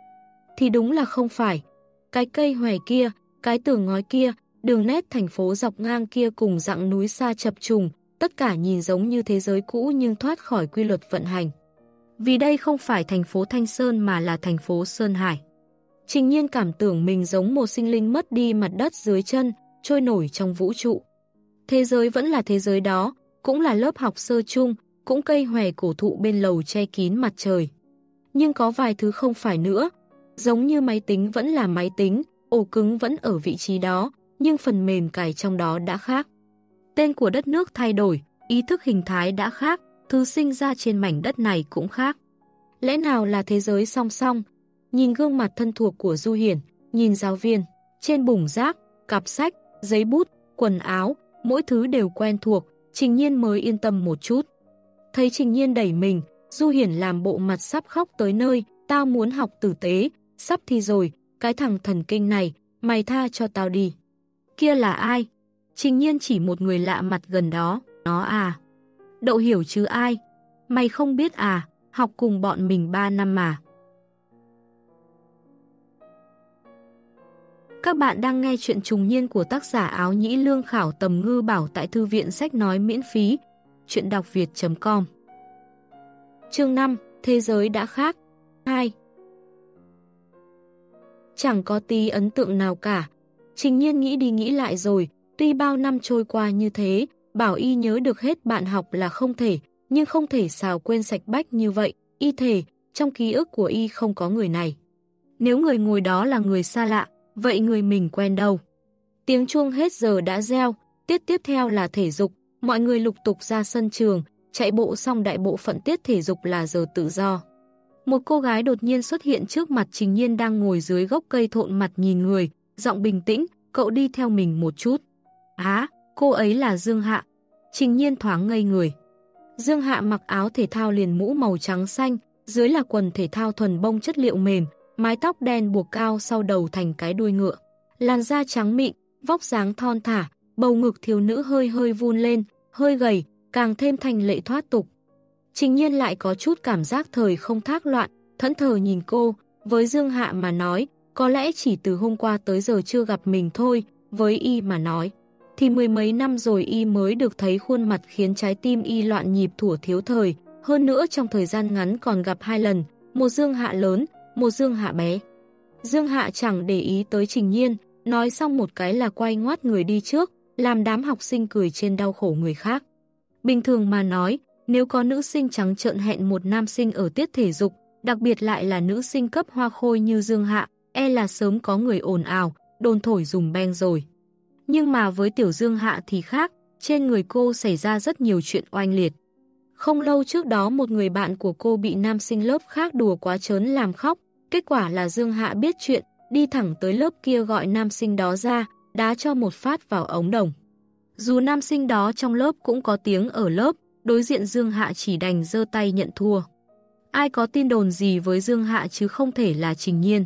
Thì đúng là không phải. Cái cây hòe kia, cái tường ngói kia, đường nét thành phố dọc ngang kia cùng dặng núi xa chập trùng, tất cả nhìn giống như thế giới cũ nhưng thoát khỏi quy luật vận hành. Vì đây không phải thành phố Thanh Sơn mà là thành phố Sơn Hải. Trình nhiên cảm tưởng mình giống một sinh linh mất đi mặt đất dưới chân, trôi nổi trong vũ trụ. Thế giới vẫn là thế giới đó, cũng là lớp học sơ chung, cũng cây hòe cổ thụ bên lầu che kín mặt trời. Nhưng có vài thứ không phải nữa, giống như máy tính vẫn là máy tính, ổ cứng vẫn ở vị trí đó, nhưng phần mềm cài trong đó đã khác. Tên của đất nước thay đổi, ý thức hình thái đã khác, thứ sinh ra trên mảnh đất này cũng khác. Lẽ nào là thế giới song song? Nhìn gương mặt thân thuộc của Du Hiển, nhìn giáo viên, trên bùng rác, cặp sách, giấy bút, quần áo, mỗi thứ đều quen thuộc, Trình Nhiên mới yên tâm một chút. Thấy Trình Nhiên đẩy mình, Du Hiển làm bộ mặt sắp khóc tới nơi, tao muốn học tử tế, sắp thi rồi, cái thằng thần kinh này, mày tha cho tao đi. Kia là ai? Trình Nhiên chỉ một người lạ mặt gần đó, nó à. Đậu hiểu chứ ai? Mày không biết à, học cùng bọn mình 3 năm mà. Các bạn đang nghe chuyện trùng niên của tác giả áo nhĩ lương khảo tầm ngư bảo tại thư viện sách nói miễn phí chuyện đọc việt.com Chương 5 Thế giới đã khác 2 Chẳng có tí ấn tượng nào cả. Trình nhiên nghĩ đi nghĩ lại rồi, tuy bao năm trôi qua như thế, bảo y nhớ được hết bạn học là không thể, nhưng không thể xào quên sạch bách như vậy, y thể, trong ký ức của y không có người này. Nếu người ngồi đó là người xa lạ, vậy người mình quen đâu? Tiếng chuông hết giờ đã reo, tiết tiếp theo là thể dục, Mọi người lục tục ra sân trường, chạy bộ xong đại bộ phận tiết thể dục là giờ tự do. Một cô gái đột nhiên xuất hiện trước mặt Trình Nhiên đang ngồi dưới gốc cây thộn mặt nhìn người, giọng bình tĩnh, cậu đi theo mình một chút. Á, cô ấy là Dương Hạ. Trình Nhiên thoáng ngây người. Dương Hạ mặc áo thể thao liền mũ màu trắng xanh, dưới là quần thể thao thuần bông chất liệu mềm, mái tóc đen buộc cao sau đầu thành cái đuôi ngựa. Làn da trắng mịn, vóc dáng thon thả, bầu ngực thiếu nữ hơi hơi vun lên, hơi gầy, càng thêm thành lệ thoát tục. Trình nhiên lại có chút cảm giác thời không thác loạn, thẫn thờ nhìn cô, với Dương Hạ mà nói, có lẽ chỉ từ hôm qua tới giờ chưa gặp mình thôi, với y mà nói. Thì mười mấy năm rồi y mới được thấy khuôn mặt khiến trái tim y loạn nhịp thủa thiếu thời, hơn nữa trong thời gian ngắn còn gặp hai lần, một Dương Hạ lớn, một Dương Hạ bé. Dương Hạ chẳng để ý tới Trình Nhiên, nói xong một cái là quay ngoát người đi trước, làm đám học sinh cười trên đau khổ người khác. Bình thường mà nói, nếu có nữ sinh trắng trợn hẹn một nam sinh ở tiết thể dục, đặc biệt lại là nữ sinh cấp hoa khôi như Dương Hạ, e là sớm có người ồn ào, đồn thổi dùng beng rồi. Nhưng mà với Tiểu Dương Hạ thì khác, trên người cô xảy ra rất nhiều chuyện oanh liệt. Không lâu trước đó một người bạn của cô bị nam sinh lớp khác đùa quá chớn làm khóc, kết quả là Dương Hạ biết chuyện, đi thẳng tới lớp kia gọi nam sinh đó ra, đá cho một phát vào ống đồng. Dù nam sinh đó trong lớp cũng có tiếng ở lớp, đối diện Dương Hạ chỉ đành dơ tay nhận thua. Ai có tin đồn gì với Dương Hạ chứ không thể là Trình Nhiên.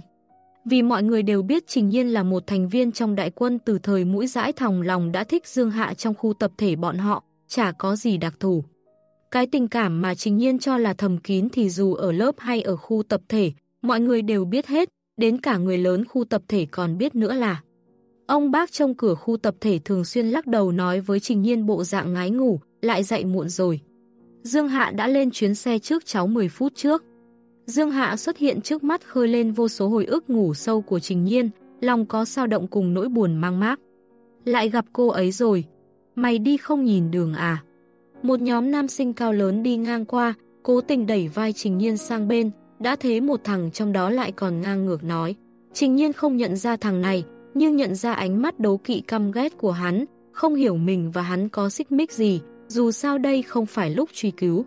Vì mọi người đều biết Trình Nhiên là một thành viên trong đại quân từ thời mũi dãi thòng lòng đã thích Dương Hạ trong khu tập thể bọn họ, chả có gì đặc thù. Cái tình cảm mà Trình Nhiên cho là thầm kín thì dù ở lớp hay ở khu tập thể, mọi người đều biết hết, đến cả người lớn khu tập thể còn biết nữa là. Ông bác trong cửa khu tập thể thường xuyên lắc đầu nói với Trình Nhiên bộ dạng ngái ngủ, lại dậy muộn rồi. Dương Hạ đã lên chuyến xe trước cháu 10 phút trước. Dương Hạ xuất hiện trước mắt khơi lên vô số hồi ức ngủ sâu của Trình Nhiên, lòng có sao động cùng nỗi buồn mang mác. Lại gặp cô ấy rồi. Mày đi không nhìn đường à? Một nhóm nam sinh cao lớn đi ngang qua, cố tình đẩy vai Trình Nhiên sang bên, đã thế một thằng trong đó lại còn ngang ngược nói. Trình Nhiên không nhận ra thằng này, nhưng nhận ra ánh mắt đấu kỵ căm ghét của hắn, không hiểu mình và hắn có xích mích gì, dù sao đây không phải lúc truy cứu.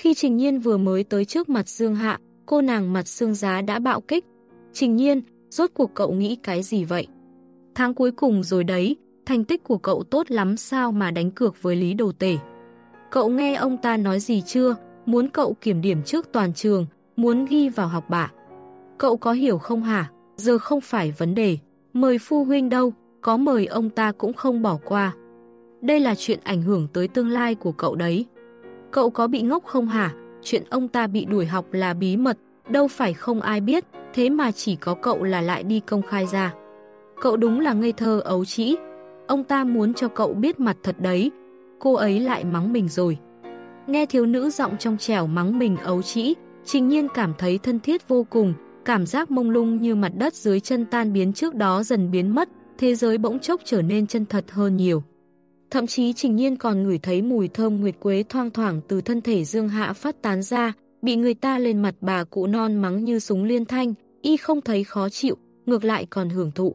Khi Trình Nhiên vừa mới tới trước mặt Dương Hạ, cô nàng mặt xương giá đã bạo kích. Trình Nhiên, rốt cuộc cậu nghĩ cái gì vậy? Tháng cuối cùng rồi đấy, thành tích của cậu tốt lắm sao mà đánh cược với Lý Đồ Tể. Cậu nghe ông ta nói gì chưa? Muốn cậu kiểm điểm trước toàn trường, muốn ghi vào học bạ. Cậu có hiểu không hả? Giờ không phải vấn đề. Mời phu huynh đâu, có mời ông ta cũng không bỏ qua. Đây là chuyện ảnh hưởng tới tương lai của cậu đấy. Cậu có bị ngốc không hả? Chuyện ông ta bị đuổi học là bí mật, đâu phải không ai biết, thế mà chỉ có cậu là lại đi công khai ra. Cậu đúng là ngây thơ ấu trĩ. Ông ta muốn cho cậu biết mặt thật đấy. Cô ấy lại mắng mình rồi. Nghe thiếu nữ giọng trong trẻo mắng mình ấu trĩ, trình nhiên cảm thấy thân thiết vô cùng, cảm giác mông lung như mặt đất dưới chân tan biến trước đó dần biến mất, thế giới bỗng chốc trở nên chân thật hơn nhiều. Thậm chí Trình Nhiên còn ngửi thấy mùi thơm nguyệt quế thoang thoảng từ thân thể Dương Hạ phát tán ra, bị người ta lên mặt bà cụ non mắng như súng liên thanh, y không thấy khó chịu, ngược lại còn hưởng thụ.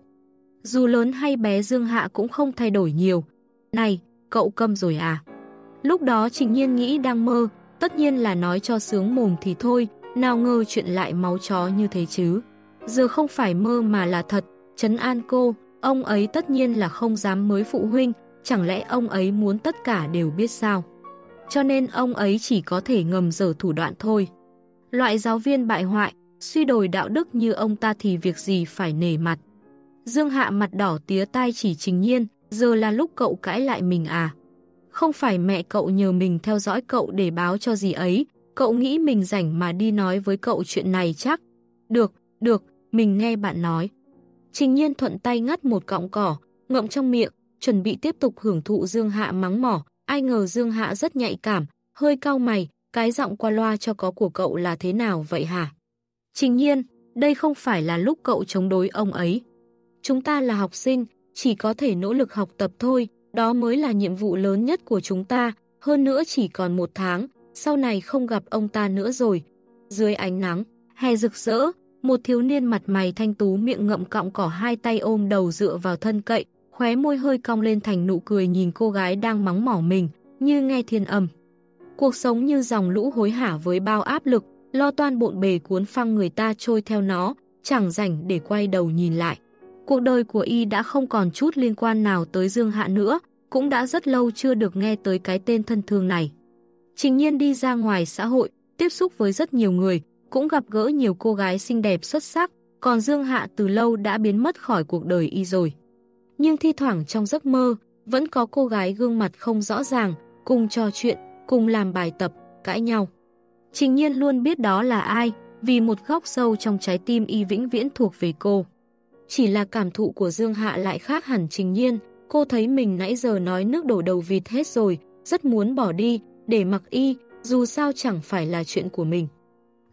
Dù lớn hay bé Dương Hạ cũng không thay đổi nhiều. Này, cậu câm rồi à? Lúc đó Trình Nhiên nghĩ đang mơ, tất nhiên là nói cho sướng mồm thì thôi, nào ngờ chuyện lại máu chó như thế chứ. Giờ không phải mơ mà là thật, chấn an cô, ông ấy tất nhiên là không dám mới phụ huynh, chẳng lẽ ông ấy muốn tất cả đều biết sao? Cho nên ông ấy chỉ có thể ngầm dở thủ đoạn thôi. Loại giáo viên bại hoại, suy đồi đạo đức như ông ta thì việc gì phải nể mặt. Dương Hạ mặt đỏ tía tai chỉ trình nhiên, giờ là lúc cậu cãi lại mình à? Không phải mẹ cậu nhờ mình theo dõi cậu để báo cho gì ấy, cậu nghĩ mình rảnh mà đi nói với cậu chuyện này chắc. Được, được, mình nghe bạn nói. Trình nhiên thuận tay ngắt một cọng cỏ, ngậm trong miệng, chuẩn bị tiếp tục hưởng thụ Dương Hạ mắng mỏ, ai ngờ Dương Hạ rất nhạy cảm, hơi cau mày, cái giọng qua loa cho có của cậu là thế nào vậy hả? Trình nhiên, đây không phải là lúc cậu chống đối ông ấy. Chúng ta là học sinh, chỉ có thể nỗ lực học tập thôi, đó mới là nhiệm vụ lớn nhất của chúng ta, hơn nữa chỉ còn một tháng, sau này không gặp ông ta nữa rồi. Dưới ánh nắng, hè rực rỡ, một thiếu niên mặt mày thanh tú miệng ngậm cọng cỏ hai tay ôm đầu dựa vào thân cậy, khóe môi hơi cong lên thành nụ cười nhìn cô gái đang mắng mỏ mình, như nghe thiên âm. Cuộc sống như dòng lũ hối hả với bao áp lực, lo toan bộn bề cuốn phăng người ta trôi theo nó, chẳng rảnh để quay đầu nhìn lại. Cuộc đời của y đã không còn chút liên quan nào tới Dương Hạ nữa, cũng đã rất lâu chưa được nghe tới cái tên thân thương này. Trình nhiên đi ra ngoài xã hội, tiếp xúc với rất nhiều người, cũng gặp gỡ nhiều cô gái xinh đẹp xuất sắc, còn Dương Hạ từ lâu đã biến mất khỏi cuộc đời y rồi nhưng thi thoảng trong giấc mơ, vẫn có cô gái gương mặt không rõ ràng, cùng trò chuyện, cùng làm bài tập, cãi nhau. Trình nhiên luôn biết đó là ai, vì một góc sâu trong trái tim y vĩnh viễn thuộc về cô. Chỉ là cảm thụ của Dương Hạ lại khác hẳn trình nhiên, cô thấy mình nãy giờ nói nước đổ đầu vịt hết rồi, rất muốn bỏ đi, để mặc y, dù sao chẳng phải là chuyện của mình.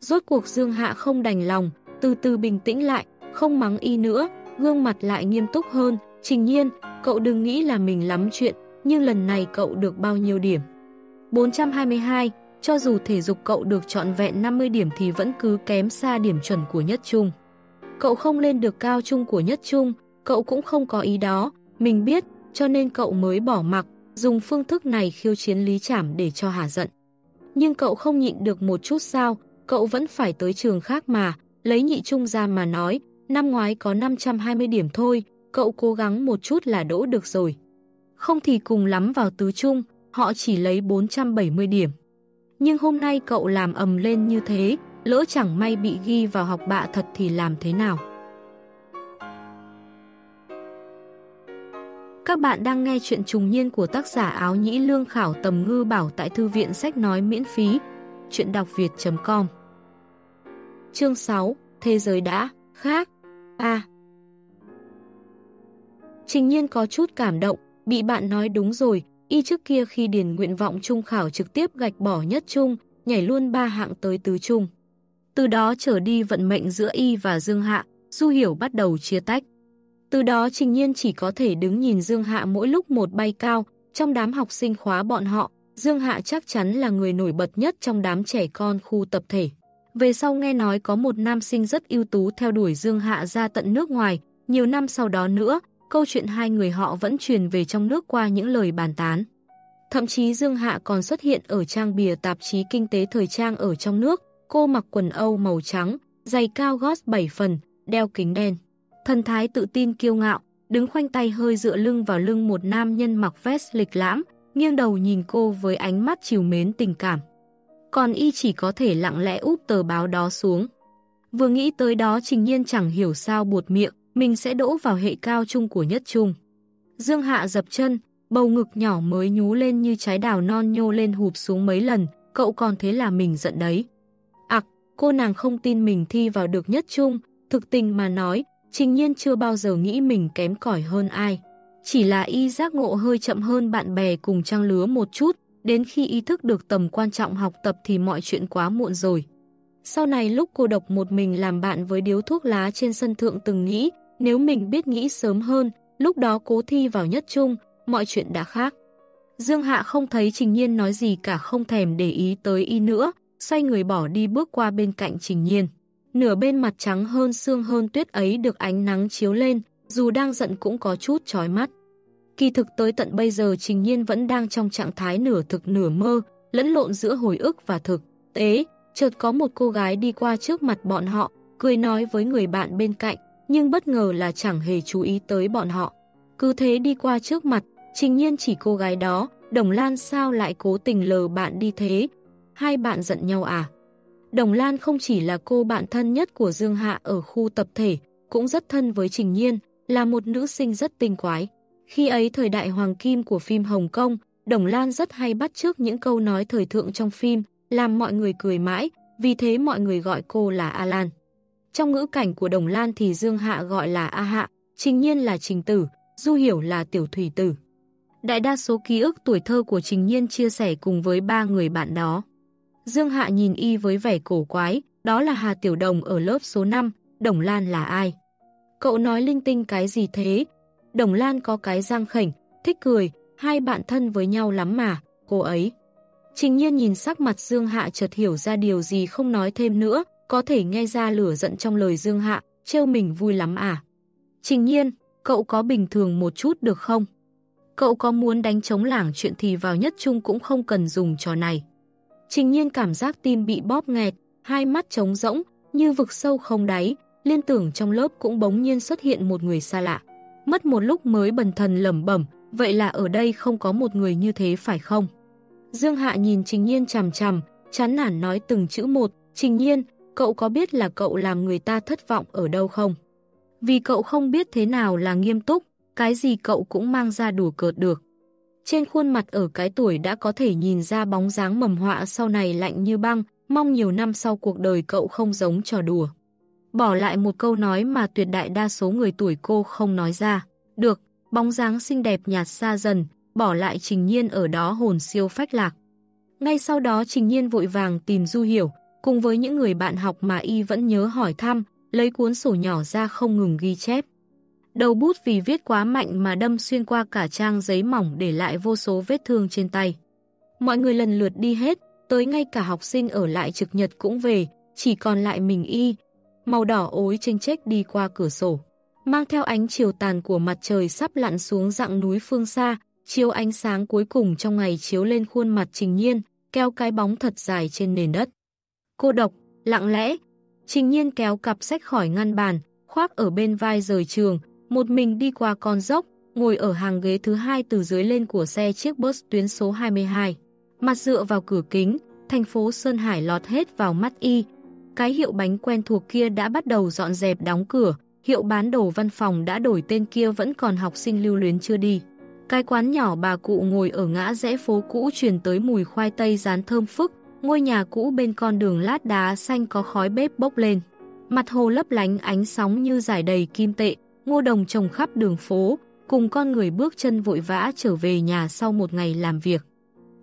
Rốt cuộc Dương Hạ không đành lòng, từ từ bình tĩnh lại, không mắng y nữa, gương mặt lại nghiêm túc hơn, Trình nhiên, cậu đừng nghĩ là mình lắm chuyện, nhưng lần này cậu được bao nhiêu điểm? 422, cho dù thể dục cậu được trọn vẹn 50 điểm thì vẫn cứ kém xa điểm chuẩn của nhất trung. Cậu không lên được cao trung của nhất trung, cậu cũng không có ý đó, mình biết, cho nên cậu mới bỏ mặc, dùng phương thức này khiêu chiến lý trảm để cho hả giận. Nhưng cậu không nhịn được một chút sao, cậu vẫn phải tới trường khác mà, lấy nhị trung ra mà nói, năm ngoái có 520 điểm thôi, cậu cố gắng một chút là đỗ được rồi. Không thì cùng lắm vào tứ trung, họ chỉ lấy 470 điểm. Nhưng hôm nay cậu làm ầm lên như thế, lỡ chẳng may bị ghi vào học bạ thật thì làm thế nào? Các bạn đang nghe chuyện trùng niên của tác giả áo nhĩ lương khảo tầm ngư bảo tại thư viện sách nói miễn phí. Chuyện đọc việt.com Chương 6 Thế giới đã khác A Trình nhiên có chút cảm động, bị bạn nói đúng rồi, y trước kia khi điền nguyện vọng trung khảo trực tiếp gạch bỏ nhất trung, nhảy luôn ba hạng tới tứ trung. Từ đó trở đi vận mệnh giữa y và Dương Hạ, Du Hiểu bắt đầu chia tách. Từ đó Trình Nhiên chỉ có thể đứng nhìn Dương Hạ mỗi lúc một bay cao, trong đám học sinh khóa bọn họ, Dương Hạ chắc chắn là người nổi bật nhất trong đám trẻ con khu tập thể. Về sau nghe nói có một nam sinh rất ưu tú theo đuổi Dương Hạ ra tận nước ngoài, nhiều năm sau đó nữa, câu chuyện hai người họ vẫn truyền về trong nước qua những lời bàn tán. Thậm chí Dương Hạ còn xuất hiện ở trang bìa tạp chí kinh tế thời trang ở trong nước, cô mặc quần Âu màu trắng, giày cao gót 7 phần, đeo kính đen. Thần thái tự tin kiêu ngạo, đứng khoanh tay hơi dựa lưng vào lưng một nam nhân mặc vest lịch lãm, nghiêng đầu nhìn cô với ánh mắt chiều mến tình cảm. Còn y chỉ có thể lặng lẽ úp tờ báo đó xuống. Vừa nghĩ tới đó trình nhiên chẳng hiểu sao buột miệng, mình sẽ đỗ vào hệ cao trung của nhất trung. Dương Hạ dập chân, bầu ngực nhỏ mới nhú lên như trái đào non nhô lên hụp xuống mấy lần, cậu còn thế là mình giận đấy. Ặc, cô nàng không tin mình thi vào được nhất trung, thực tình mà nói, trình nhiên chưa bao giờ nghĩ mình kém cỏi hơn ai. Chỉ là y giác ngộ hơi chậm hơn bạn bè cùng trang lứa một chút, đến khi ý thức được tầm quan trọng học tập thì mọi chuyện quá muộn rồi. Sau này lúc cô độc một mình làm bạn với điếu thuốc lá trên sân thượng từng nghĩ, nếu mình biết nghĩ sớm hơn, lúc đó cố thi vào nhất trung, mọi chuyện đã khác. Dương Hạ không thấy Trình Nhiên nói gì cả không thèm để ý tới y nữa, xoay người bỏ đi bước qua bên cạnh Trình Nhiên. Nửa bên mặt trắng hơn xương hơn tuyết ấy được ánh nắng chiếu lên, dù đang giận cũng có chút chói mắt. Kỳ thực tới tận bây giờ Trình Nhiên vẫn đang trong trạng thái nửa thực nửa mơ, lẫn lộn giữa hồi ức và thực. Tế, chợt có một cô gái đi qua trước mặt bọn họ, cười nói với người bạn bên cạnh, nhưng bất ngờ là chẳng hề chú ý tới bọn họ. Cứ thế đi qua trước mặt, Trình Nhiên chỉ cô gái đó, Đồng Lan sao lại cố tình lờ bạn đi thế? Hai bạn giận nhau à? Đồng Lan không chỉ là cô bạn thân nhất của Dương Hạ ở khu tập thể, cũng rất thân với Trình Nhiên, là một nữ sinh rất tinh quái. Khi ấy thời đại hoàng kim của phim Hồng Kông, Đồng Lan rất hay bắt chước những câu nói thời thượng trong phim, làm mọi người cười mãi, vì thế mọi người gọi cô là Alan. Trong ngữ cảnh của Đồng Lan thì Dương Hạ gọi là A Hạ, Trình Nhiên là Trình Tử, Du Hiểu là Tiểu Thủy Tử. Đại đa số ký ức tuổi thơ của Trình Nhiên chia sẻ cùng với ba người bạn đó. Dương Hạ nhìn y với vẻ cổ quái, đó là Hà Tiểu Đồng ở lớp số 5, Đồng Lan là ai? Cậu nói linh tinh cái gì thế? Đồng Lan có cái răng khỉnh, thích cười, hai bạn thân với nhau lắm mà, cô ấy. Trình nhiên nhìn sắc mặt Dương Hạ chợt hiểu ra điều gì không nói thêm nữa, có thể nghe ra lửa giận trong lời Dương Hạ, trêu mình vui lắm à. Trình nhiên, cậu có bình thường một chút được không? Cậu có muốn đánh chống lảng chuyện thì vào nhất chung cũng không cần dùng trò này. Trình nhiên cảm giác tim bị bóp nghẹt, hai mắt trống rỗng, như vực sâu không đáy, liên tưởng trong lớp cũng bỗng nhiên xuất hiện một người xa lạ. Mất một lúc mới bần thần lẩm bẩm, vậy là ở đây không có một người như thế phải không? Dương Hạ nhìn Trình Nhiên chằm chằm, chán nản nói từng chữ một, Trình Nhiên, cậu có biết là cậu làm người ta thất vọng ở đâu không? Vì cậu không biết thế nào là nghiêm túc, cái gì cậu cũng mang ra đùa cợt được. Trên khuôn mặt ở cái tuổi đã có thể nhìn ra bóng dáng mầm họa sau này lạnh như băng, mong nhiều năm sau cuộc đời cậu không giống trò đùa. Bỏ lại một câu nói mà tuyệt đại đa số người tuổi cô không nói ra. Được, bóng dáng xinh đẹp nhạt xa dần, bỏ lại Trình Nhiên ở đó hồn siêu phách lạc. Ngay sau đó Trình Nhiên vội vàng tìm Du Hiểu, cùng với những người bạn học mà y vẫn nhớ hỏi thăm, lấy cuốn sổ nhỏ ra không ngừng ghi chép. Đầu bút vì viết quá mạnh mà đâm xuyên qua cả trang giấy mỏng để lại vô số vết thương trên tay. Mọi người lần lượt đi hết, tới ngay cả học sinh ở lại trực nhật cũng về, chỉ còn lại mình y. Màu đỏ ối chênh chếch đi qua cửa sổ. Mang theo ánh chiều tàn của mặt trời sắp lặn xuống dặng núi phương xa, chiếu ánh sáng cuối cùng trong ngày chiếu lên khuôn mặt trình nhiên, keo cái bóng thật dài trên nền đất. Cô độc, lặng lẽ, trình nhiên kéo cặp sách khỏi ngăn bàn, khoác ở bên vai rời trường, một mình đi qua con dốc, ngồi ở hàng ghế thứ hai từ dưới lên của xe chiếc bus tuyến số 22. Mặt dựa vào cửa kính, thành phố Sơn Hải lọt hết vào mắt y. Cái hiệu bánh quen thuộc kia đã bắt đầu dọn dẹp đóng cửa, hiệu bán đồ văn phòng đã đổi tên kia vẫn còn học sinh lưu luyến chưa đi. Cái quán nhỏ bà cụ ngồi ở ngã rẽ phố cũ truyền tới mùi khoai tây rán thơm phức, ngôi nhà cũ bên con đường lát đá xanh có khói bếp bốc lên. Mặt hồ lấp lánh ánh sóng như giải đầy kim tệ, ngô đồng trồng khắp đường phố, cùng con người bước chân vội vã trở về nhà sau một ngày làm việc.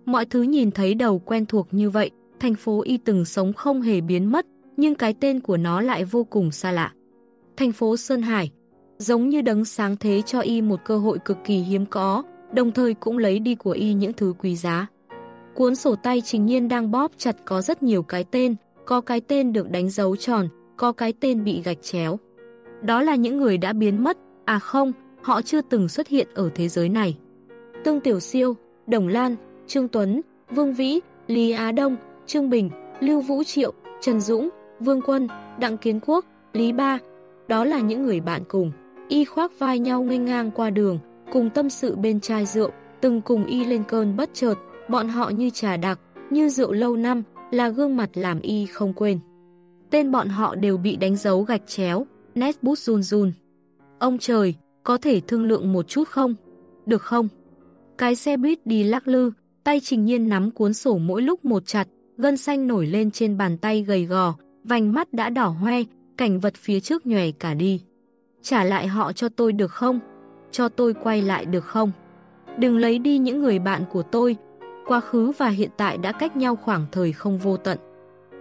Mọi thứ nhìn thấy đầu quen thuộc như vậy, thành phố y từng sống không hề biến mất, nhưng cái tên của nó lại vô cùng xa lạ. Thành phố Sơn Hải, giống như đấng sáng thế cho y một cơ hội cực kỳ hiếm có, đồng thời cũng lấy đi của y những thứ quý giá. Cuốn sổ tay trình nhiên đang bóp chặt có rất nhiều cái tên, có cái tên được đánh dấu tròn, có cái tên bị gạch chéo. Đó là những người đã biến mất, à không, họ chưa từng xuất hiện ở thế giới này. Tương Tiểu Siêu, Đồng Lan, Trương Tuấn, Vương Vĩ, Lý Á Đông, Trương Bình, Lưu Vũ Triệu, Trần Dũng, Vương Quân, Đặng Kiến Quốc, Lý Ba, đó là những người bạn cùng. Y khoác vai nhau nghênh ngang qua đường, cùng tâm sự bên chai rượu, từng cùng Y lên cơn bất chợt, bọn họ như trà đặc, như rượu lâu năm, là gương mặt làm Y không quên. Tên bọn họ đều bị đánh dấu gạch chéo, nét bút run run. Ông trời, có thể thương lượng một chút không? Được không? Cái xe buýt đi lắc lư, tay trình nhiên nắm cuốn sổ mỗi lúc một chặt, gân xanh nổi lên trên bàn tay gầy gò, vành mắt đã đỏ hoe, cảnh vật phía trước nhòe cả đi. Trả lại họ cho tôi được không? Cho tôi quay lại được không? Đừng lấy đi những người bạn của tôi. Quá khứ và hiện tại đã cách nhau khoảng thời không vô tận.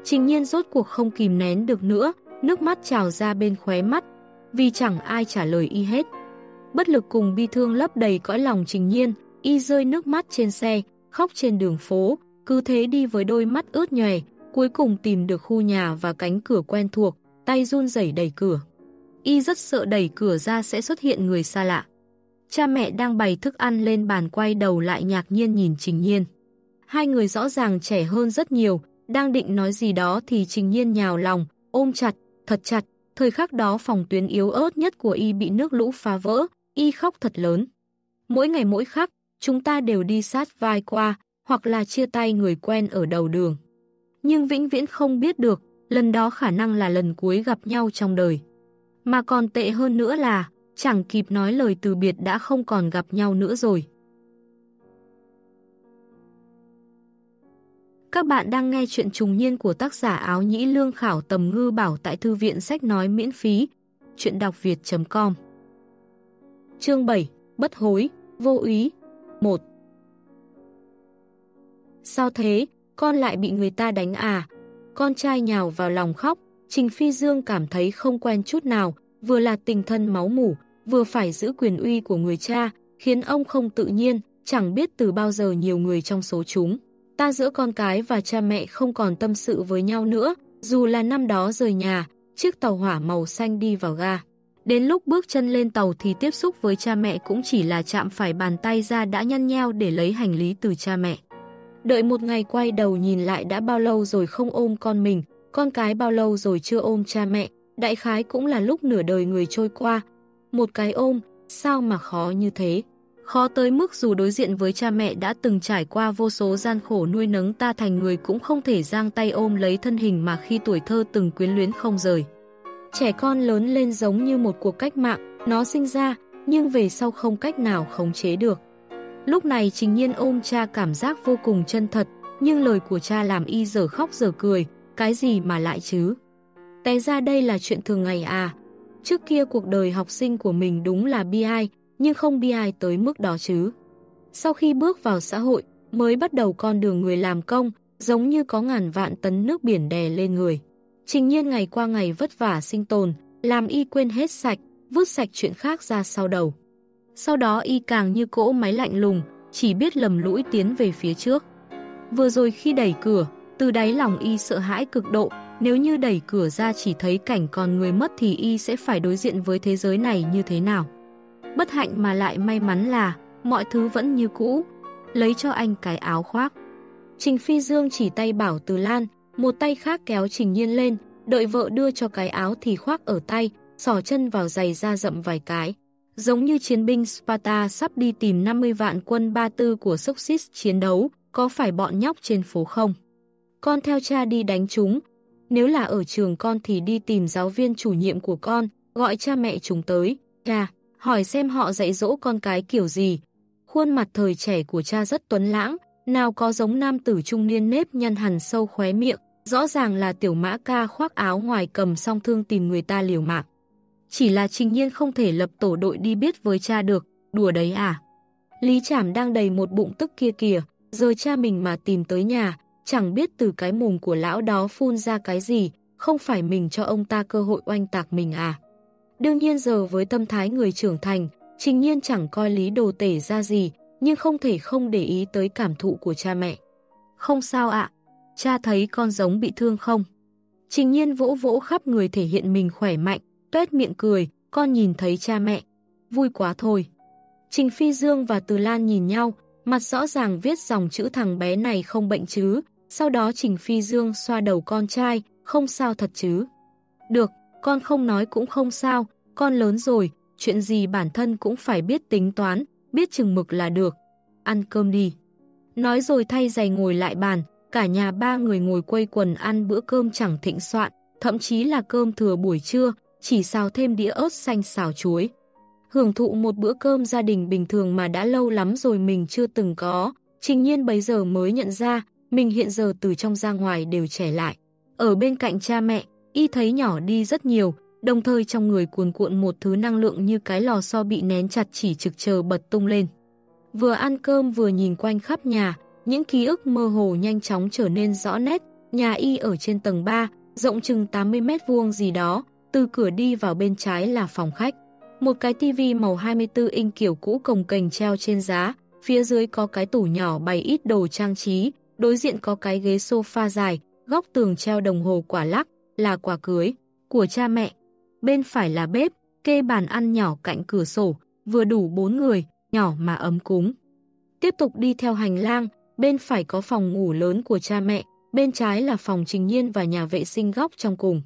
Trình nhiên rốt cuộc không kìm nén được nữa, nước mắt trào ra bên khóe mắt, vì chẳng ai trả lời y hết. Bất lực cùng bi thương lấp đầy cõi lòng trình nhiên, y rơi nước mắt trên xe, khóc trên đường phố, cứ thế đi với đôi mắt ướt nhòe, cuối cùng tìm được khu nhà và cánh cửa quen thuộc, tay run rẩy đẩy cửa. Y rất sợ đẩy cửa ra sẽ xuất hiện người xa lạ. Cha mẹ đang bày thức ăn lên bàn quay đầu lại nhạc nhiên nhìn Trình Nhiên. Hai người rõ ràng trẻ hơn rất nhiều, đang định nói gì đó thì Trình Nhiên nhào lòng, ôm chặt, thật chặt. Thời khắc đó phòng tuyến yếu ớt nhất của Y bị nước lũ phá vỡ, Y khóc thật lớn. Mỗi ngày mỗi khắc, chúng ta đều đi sát vai qua, hoặc là chia tay người quen ở đầu đường. Nhưng vĩnh viễn không biết được, lần đó khả năng là lần cuối gặp nhau trong đời. Mà còn tệ hơn nữa là, chẳng kịp nói lời từ biệt đã không còn gặp nhau nữa rồi. Các bạn đang nghe chuyện trùng niên của tác giả áo nhĩ lương khảo tầm ngư bảo tại thư viện sách nói miễn phí, chuyện đọc việt.com Chương 7 Bất hối, vô ý 1 Sao thế, con lại bị người ta đánh à? Con trai nhào vào lòng khóc, Trình Phi Dương cảm thấy không quen chút nào, vừa là tình thân máu mủ, vừa phải giữ quyền uy của người cha, khiến ông không tự nhiên, chẳng biết từ bao giờ nhiều người trong số chúng. Ta giữa con cái và cha mẹ không còn tâm sự với nhau nữa, dù là năm đó rời nhà, chiếc tàu hỏa màu xanh đi vào ga. Đến lúc bước chân lên tàu thì tiếp xúc với cha mẹ cũng chỉ là chạm phải bàn tay ra đã nhăn nheo để lấy hành lý từ cha mẹ. Đợi một ngày quay đầu nhìn lại đã bao lâu rồi không ôm con mình, con cái bao lâu rồi chưa ôm cha mẹ, đại khái cũng là lúc nửa đời người trôi qua. Một cái ôm, sao mà khó như thế? Khó tới mức dù đối diện với cha mẹ đã từng trải qua vô số gian khổ nuôi nấng ta thành người cũng không thể giang tay ôm lấy thân hình mà khi tuổi thơ từng quyến luyến không rời. Trẻ con lớn lên giống như một cuộc cách mạng, nó sinh ra, nhưng về sau không cách nào khống chế được. Lúc này Trình Nhiên ôm cha cảm giác vô cùng chân thật, nhưng lời của cha làm y giờ khóc giờ cười, cái gì mà lại chứ? Té ra đây là chuyện thường ngày à? Trước kia cuộc đời học sinh của mình đúng là bi ai, nhưng không bi ai tới mức đó chứ. Sau khi bước vào xã hội, mới bắt đầu con đường người làm công, giống như có ngàn vạn tấn nước biển đè lên người. Trình nhiên ngày qua ngày vất vả sinh tồn, làm y quên hết sạch, vứt sạch chuyện khác ra sau đầu. Sau đó y càng như cỗ máy lạnh lùng, chỉ biết lầm lũi tiến về phía trước. Vừa rồi khi đẩy cửa, từ đáy lòng y sợ hãi cực độ, nếu như đẩy cửa ra chỉ thấy cảnh còn người mất thì y sẽ phải đối diện với thế giới này như thế nào. Bất hạnh mà lại may mắn là mọi thứ vẫn như cũ, lấy cho anh cái áo khoác. Trình Phi Dương chỉ tay bảo Từ Lan, một tay khác kéo Trình Nhiên lên, đợi vợ đưa cho cái áo thì khoác ở tay, sỏ chân vào giày ra rậm vài cái. Giống như chiến binh Sparta sắp đi tìm 50 vạn quân ba tư của Soxis chiến đấu, có phải bọn nhóc trên phố không? Con theo cha đi đánh chúng. Nếu là ở trường con thì đi tìm giáo viên chủ nhiệm của con, gọi cha mẹ chúng tới. Cha, hỏi xem họ dạy dỗ con cái kiểu gì. khuôn mặt thời trẻ của cha rất tuấn lãng, nào có giống nam tử trung niên nếp nhăn hằn sâu khóe miệng, rõ ràng là tiểu mã ca khoác áo ngoài cầm song thương tìm người ta liều mạng. Chỉ là trình nhiên không thể lập tổ đội đi biết với cha được, đùa đấy à. Lý Trảm đang đầy một bụng tức kia kìa, giờ cha mình mà tìm tới nhà, chẳng biết từ cái mồm của lão đó phun ra cái gì, không phải mình cho ông ta cơ hội oanh tạc mình à. Đương nhiên giờ với tâm thái người trưởng thành, trình nhiên chẳng coi lý đồ tể ra gì, nhưng không thể không để ý tới cảm thụ của cha mẹ. Không sao ạ, cha thấy con giống bị thương không? Trình nhiên vỗ vỗ khắp người thể hiện mình khỏe mạnh, tuét miệng cười, con nhìn thấy cha mẹ. Vui quá thôi. Trình Phi Dương và Từ Lan nhìn nhau, mặt rõ ràng viết dòng chữ thằng bé này không bệnh chứ. Sau đó Trình Phi Dương xoa đầu con trai, không sao thật chứ. Được, con không nói cũng không sao, con lớn rồi, chuyện gì bản thân cũng phải biết tính toán, biết chừng mực là được. Ăn cơm đi. Nói rồi thay giày ngồi lại bàn, cả nhà ba người ngồi quây quần ăn bữa cơm chẳng thịnh soạn, thậm chí là cơm thừa buổi trưa, chỉ xào thêm đĩa ớt xanh xào chuối. Hưởng thụ một bữa cơm gia đình bình thường mà đã lâu lắm rồi mình chưa từng có, trình nhiên bấy giờ mới nhận ra, mình hiện giờ từ trong ra ngoài đều trẻ lại. Ở bên cạnh cha mẹ, y thấy nhỏ đi rất nhiều, đồng thời trong người cuồn cuộn một thứ năng lượng như cái lò xo bị nén chặt chỉ trực chờ bật tung lên. Vừa ăn cơm vừa nhìn quanh khắp nhà, những ký ức mơ hồ nhanh chóng trở nên rõ nét, nhà y ở trên tầng 3, rộng chừng 80 mét vuông gì đó, từ cửa đi vào bên trái là phòng khách. Một cái tivi màu 24 inch kiểu cũ cồng cành treo trên giá, phía dưới có cái tủ nhỏ bày ít đồ trang trí, đối diện có cái ghế sofa dài, góc tường treo đồng hồ quả lắc, là quà cưới của cha mẹ. Bên phải là bếp, kê bàn ăn nhỏ cạnh cửa sổ, vừa đủ bốn người, nhỏ mà ấm cúng. Tiếp tục đi theo hành lang, bên phải có phòng ngủ lớn của cha mẹ, bên trái là phòng trình nhiên và nhà vệ sinh góc trong cùng.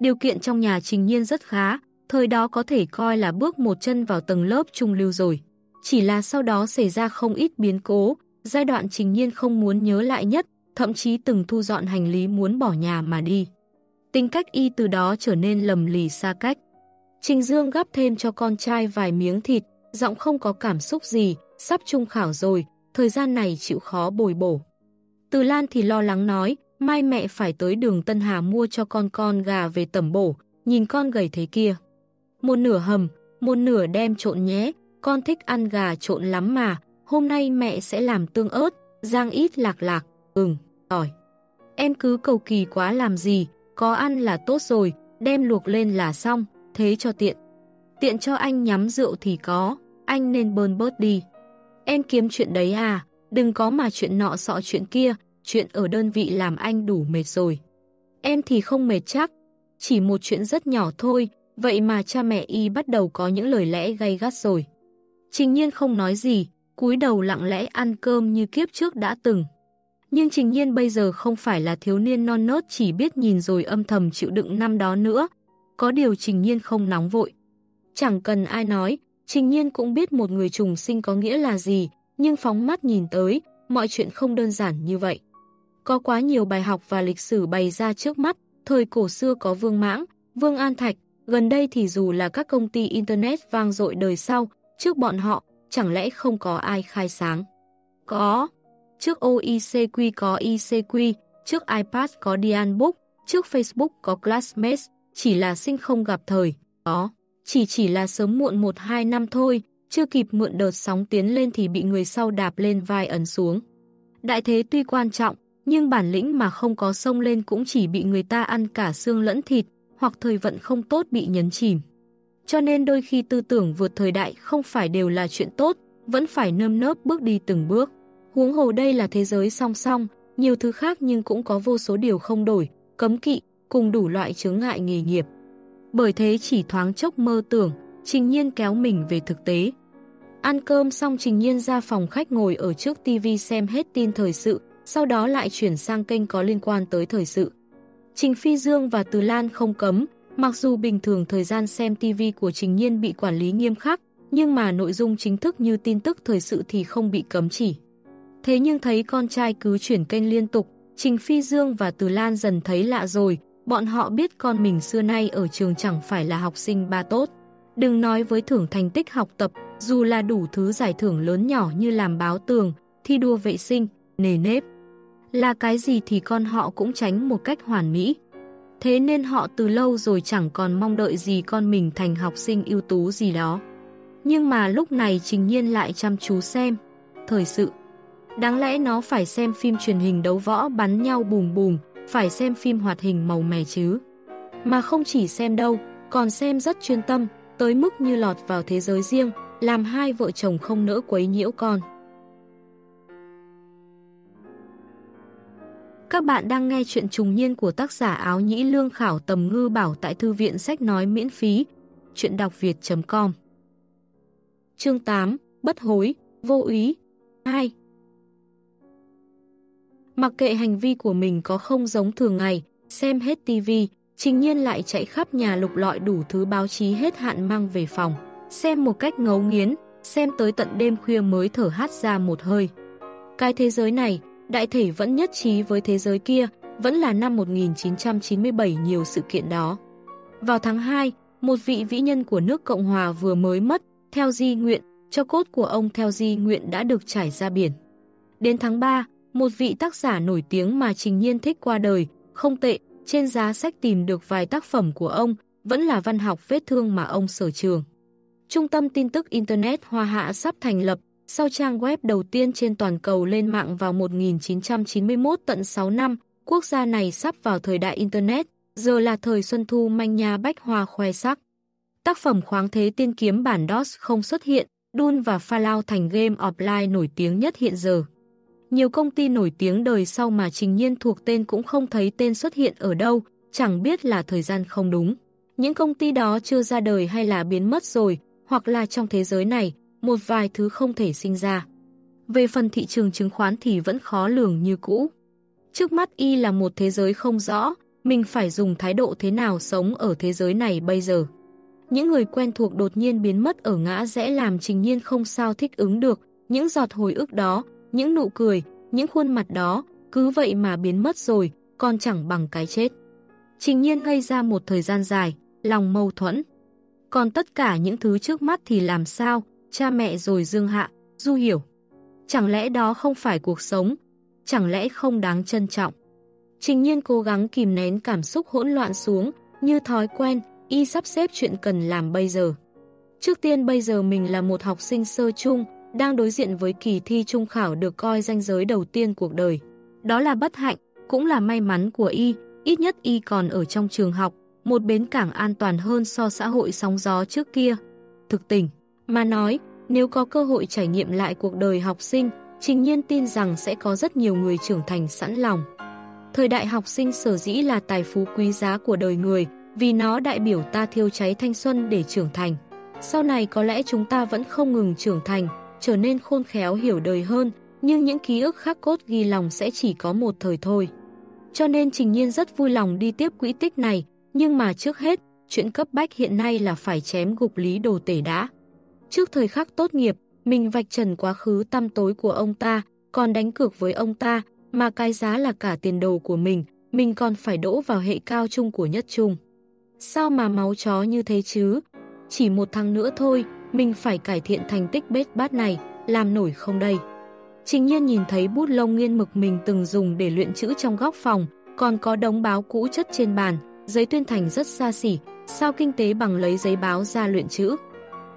Điều kiện trong nhà trình nhiên rất khá, thời đó có thể coi là bước một chân vào tầng lớp trung lưu rồi. Chỉ là sau đó xảy ra không ít biến cố, giai đoạn trình nhiên không muốn nhớ lại nhất, thậm chí từng thu dọn hành lý muốn bỏ nhà mà đi. Tính cách y từ đó trở nên lầm lì xa cách. Trình Dương gắp thêm cho con trai vài miếng thịt, giọng không có cảm xúc gì, sắp trung khảo rồi, thời gian này chịu khó bồi bổ. Từ Lan thì lo lắng nói, mai mẹ phải tới đường Tân Hà mua cho con con gà về tẩm bổ, nhìn con gầy thế kia. Một nửa hầm, một nửa đem trộn nhé, con thích ăn gà trộn lắm mà, hôm nay mẹ sẽ làm tương ớt, rang ít lạc lạc, ừng, tỏi. Em cứ cầu kỳ quá làm gì, có ăn là tốt rồi, đem luộc lên là xong, thế cho tiện. Tiện cho anh nhắm rượu thì có, anh nên bơn bớt đi. Em kiếm chuyện đấy à, đừng có mà chuyện nọ sọ chuyện kia, chuyện ở đơn vị làm anh đủ mệt rồi. Em thì không mệt chắc, chỉ một chuyện rất nhỏ thôi, vậy mà cha mẹ y bắt đầu có những lời lẽ gay gắt rồi. Trình nhiên không nói gì, cúi đầu lặng lẽ ăn cơm như kiếp trước đã từng. Nhưng Trình Nhiên bây giờ không phải là thiếu niên non nớt chỉ biết nhìn rồi âm thầm chịu đựng năm đó nữa. Có điều Trình Nhiên không nóng vội. Chẳng cần ai nói, Trình Nhiên cũng biết một người trùng sinh có nghĩa là gì, nhưng phóng mắt nhìn tới, mọi chuyện không đơn giản như vậy. Có quá nhiều bài học và lịch sử bày ra trước mắt, thời cổ xưa có Vương Mãng, Vương An Thạch, gần đây thì dù là các công ty Internet vang dội đời sau, trước bọn họ, chẳng lẽ không có ai khai sáng? Có, trước OICQ có ICQ, trước iPad có Dianbook, trước Facebook có Classmates, chỉ là sinh không gặp thời, có. Chỉ chỉ là sớm muộn 1-2 năm thôi, chưa kịp mượn đợt sóng tiến lên thì bị người sau đạp lên vai ấn xuống. Đại thế tuy quan trọng, nhưng bản lĩnh mà không có sông lên cũng chỉ bị người ta ăn cả xương lẫn thịt, hoặc thời vận không tốt bị nhấn chìm. Cho nên đôi khi tư tưởng vượt thời đại không phải đều là chuyện tốt, vẫn phải nơm nớp bước đi từng bước. Huống hồ đây là thế giới song song, nhiều thứ khác nhưng cũng có vô số điều không đổi, cấm kỵ, cùng đủ loại chướng ngại nghề nghiệp. Bởi thế chỉ thoáng chốc mơ tưởng, Trình Nhiên kéo mình về thực tế. Ăn cơm xong Trình Nhiên ra phòng khách ngồi ở trước tivi xem hết tin thời sự, sau đó lại chuyển sang kênh có liên quan tới thời sự. Trình Phi Dương và Từ Lan không cấm, mặc dù bình thường thời gian xem tivi của Trình Nhiên bị quản lý nghiêm khắc, nhưng mà nội dung chính thức như tin tức thời sự thì không bị cấm chỉ. Thế nhưng thấy con trai cứ chuyển kênh liên tục, Trình Phi Dương và Từ Lan dần thấy lạ rồi, bọn họ biết con mình xưa nay ở trường chẳng phải là học sinh ba tốt. Đừng nói với thưởng thành tích học tập, dù là đủ thứ giải thưởng lớn nhỏ như làm báo tường, thi đua vệ sinh, nề nếp. Là cái gì thì con họ cũng tránh một cách hoàn mỹ. Thế nên họ từ lâu rồi chẳng còn mong đợi gì con mình thành học sinh ưu tú gì đó. Nhưng mà lúc này Trình Nhiên lại chăm chú xem. Thời sự. Đáng lẽ nó phải xem phim truyền hình đấu võ bắn nhau bùm bùm, phải xem phim hoạt hình màu mè chứ. Mà không chỉ xem đâu, còn xem rất chuyên tâm, tới mức như lọt vào thế giới riêng, làm hai vợ chồng không nỡ quấy nhiễu con. Các bạn đang nghe chuyện trùng niên của tác giả áo nhĩ lương khảo tầm ngư bảo tại thư viện sách nói miễn phí. Chuyện đọc việt.com Chương 8 Bất hối, vô ý 2 Mặc kệ hành vi của mình có không giống thường ngày, xem hết tivi, trình nhiên lại chạy khắp nhà lục lọi đủ thứ báo chí hết hạn mang về phòng. Xem một cách ngấu nghiến, xem tới tận đêm khuya mới thở hát ra một hơi. Cái thế giới này, đại thể vẫn nhất trí với thế giới kia, vẫn là năm 1997 nhiều sự kiện đó. Vào tháng 2, một vị vĩ nhân của nước Cộng Hòa vừa mới mất, theo di nguyện, cho cốt của ông theo di nguyện đã được trải ra biển. Đến tháng 3, một vị tác giả nổi tiếng mà Trình Nhiên thích qua đời, không tệ, trên giá sách tìm được vài tác phẩm của ông, vẫn là văn học vết thương mà ông sở trường. Trung tâm tin tức Internet Hoa Hạ sắp thành lập, sau trang web đầu tiên trên toàn cầu lên mạng vào 1991 tận 6 năm, quốc gia này sắp vào thời đại Internet, giờ là thời Xuân Thu manh nha bách hoa khoe sắc. Tác phẩm khoáng thế tiên kiếm bản DOS không xuất hiện, Dune và Fallout thành game offline nổi tiếng nhất hiện giờ. Nhiều công ty nổi tiếng đời sau mà trình nhiên thuộc tên cũng không thấy tên xuất hiện ở đâu, chẳng biết là thời gian không đúng. Những công ty đó chưa ra đời hay là biến mất rồi, hoặc là trong thế giới này, một vài thứ không thể sinh ra. Về phần thị trường chứng khoán thì vẫn khó lường như cũ. Trước mắt y là một thế giới không rõ, mình phải dùng thái độ thế nào sống ở thế giới này bây giờ. Những người quen thuộc đột nhiên biến mất ở ngã rẽ làm trình nhiên không sao thích ứng được, những giọt hồi ức đó, những nụ cười, những khuôn mặt đó, cứ vậy mà biến mất rồi, còn chẳng bằng cái chết. Trình nhiên ngây ra một thời gian dài, lòng mâu thuẫn. Còn tất cả những thứ trước mắt thì làm sao, cha mẹ rồi dương hạ, du hiểu. Chẳng lẽ đó không phải cuộc sống, chẳng lẽ không đáng trân trọng. Trình nhiên cố gắng kìm nén cảm xúc hỗn loạn xuống, như thói quen, y sắp xếp chuyện cần làm bây giờ. Trước tiên bây giờ mình là một học sinh sơ chung, đang đối diện với kỳ thi trung khảo được coi danh giới đầu tiên cuộc đời. Đó là bất hạnh, cũng là may mắn của y, ít nhất y còn ở trong trường học, một bến cảng an toàn hơn so xã hội sóng gió trước kia. Thực tình, mà nói, nếu có cơ hội trải nghiệm lại cuộc đời học sinh, Trình Nhiên tin rằng sẽ có rất nhiều người trưởng thành sẵn lòng. Thời đại học sinh sở dĩ là tài phú quý giá của đời người, vì nó đại biểu ta thiêu cháy thanh xuân để trưởng thành. Sau này có lẽ chúng ta vẫn không ngừng trưởng thành, trở nên khôn khéo hiểu đời hơn, nhưng những ký ức khắc cốt ghi lòng sẽ chỉ có một thời thôi. Cho nên Trình Nhiên rất vui lòng đi tiếp quỹ tích này, nhưng mà trước hết, chuyện cấp bách hiện nay là phải chém gục lý đồ tể đã. Trước thời khắc tốt nghiệp, mình vạch trần quá khứ tăm tối của ông ta, còn đánh cược với ông ta, mà cái giá là cả tiền đồ của mình, mình còn phải đỗ vào hệ cao trung của nhất trung. Sao mà máu chó như thế chứ? Chỉ một tháng nữa thôi, mình phải cải thiện thành tích bết bát này, làm nổi không đây? Trình nhiên nhìn thấy bút lông nghiên mực mình từng dùng để luyện chữ trong góc phòng, còn có đống báo cũ chất trên bàn, giấy tuyên thành rất xa xỉ, sao kinh tế bằng lấy giấy báo ra luyện chữ.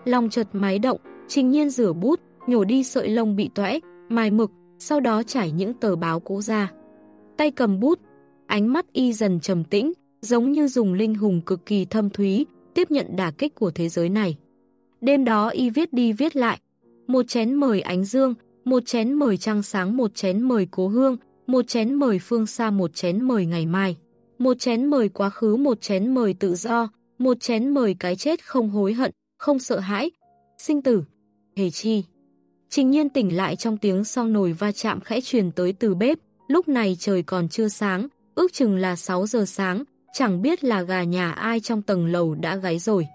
Lòng chợt máy động, trình nhiên rửa bút, nhổ đi sợi lông bị toẽ, mài mực, sau đó trải những tờ báo cũ ra. Tay cầm bút, ánh mắt y dần trầm tĩnh, giống như dùng linh hùng cực kỳ thâm thúy, tiếp nhận đả kích của thế giới này. Đêm đó y viết đi viết lại, một chén mời ánh dương, một chén mời trăng sáng, một chén mời cố hương, một chén mời phương xa, một chén mời ngày mai, một chén mời quá khứ, một chén mời tự do, một chén mời cái chết không hối hận, không sợ hãi, sinh tử, hề chi. Trình nhiên tỉnh lại trong tiếng song nồi va chạm khẽ truyền tới từ bếp, lúc này trời còn chưa sáng, ước chừng là 6 giờ sáng, chẳng biết là gà nhà ai trong tầng lầu đã gáy rồi.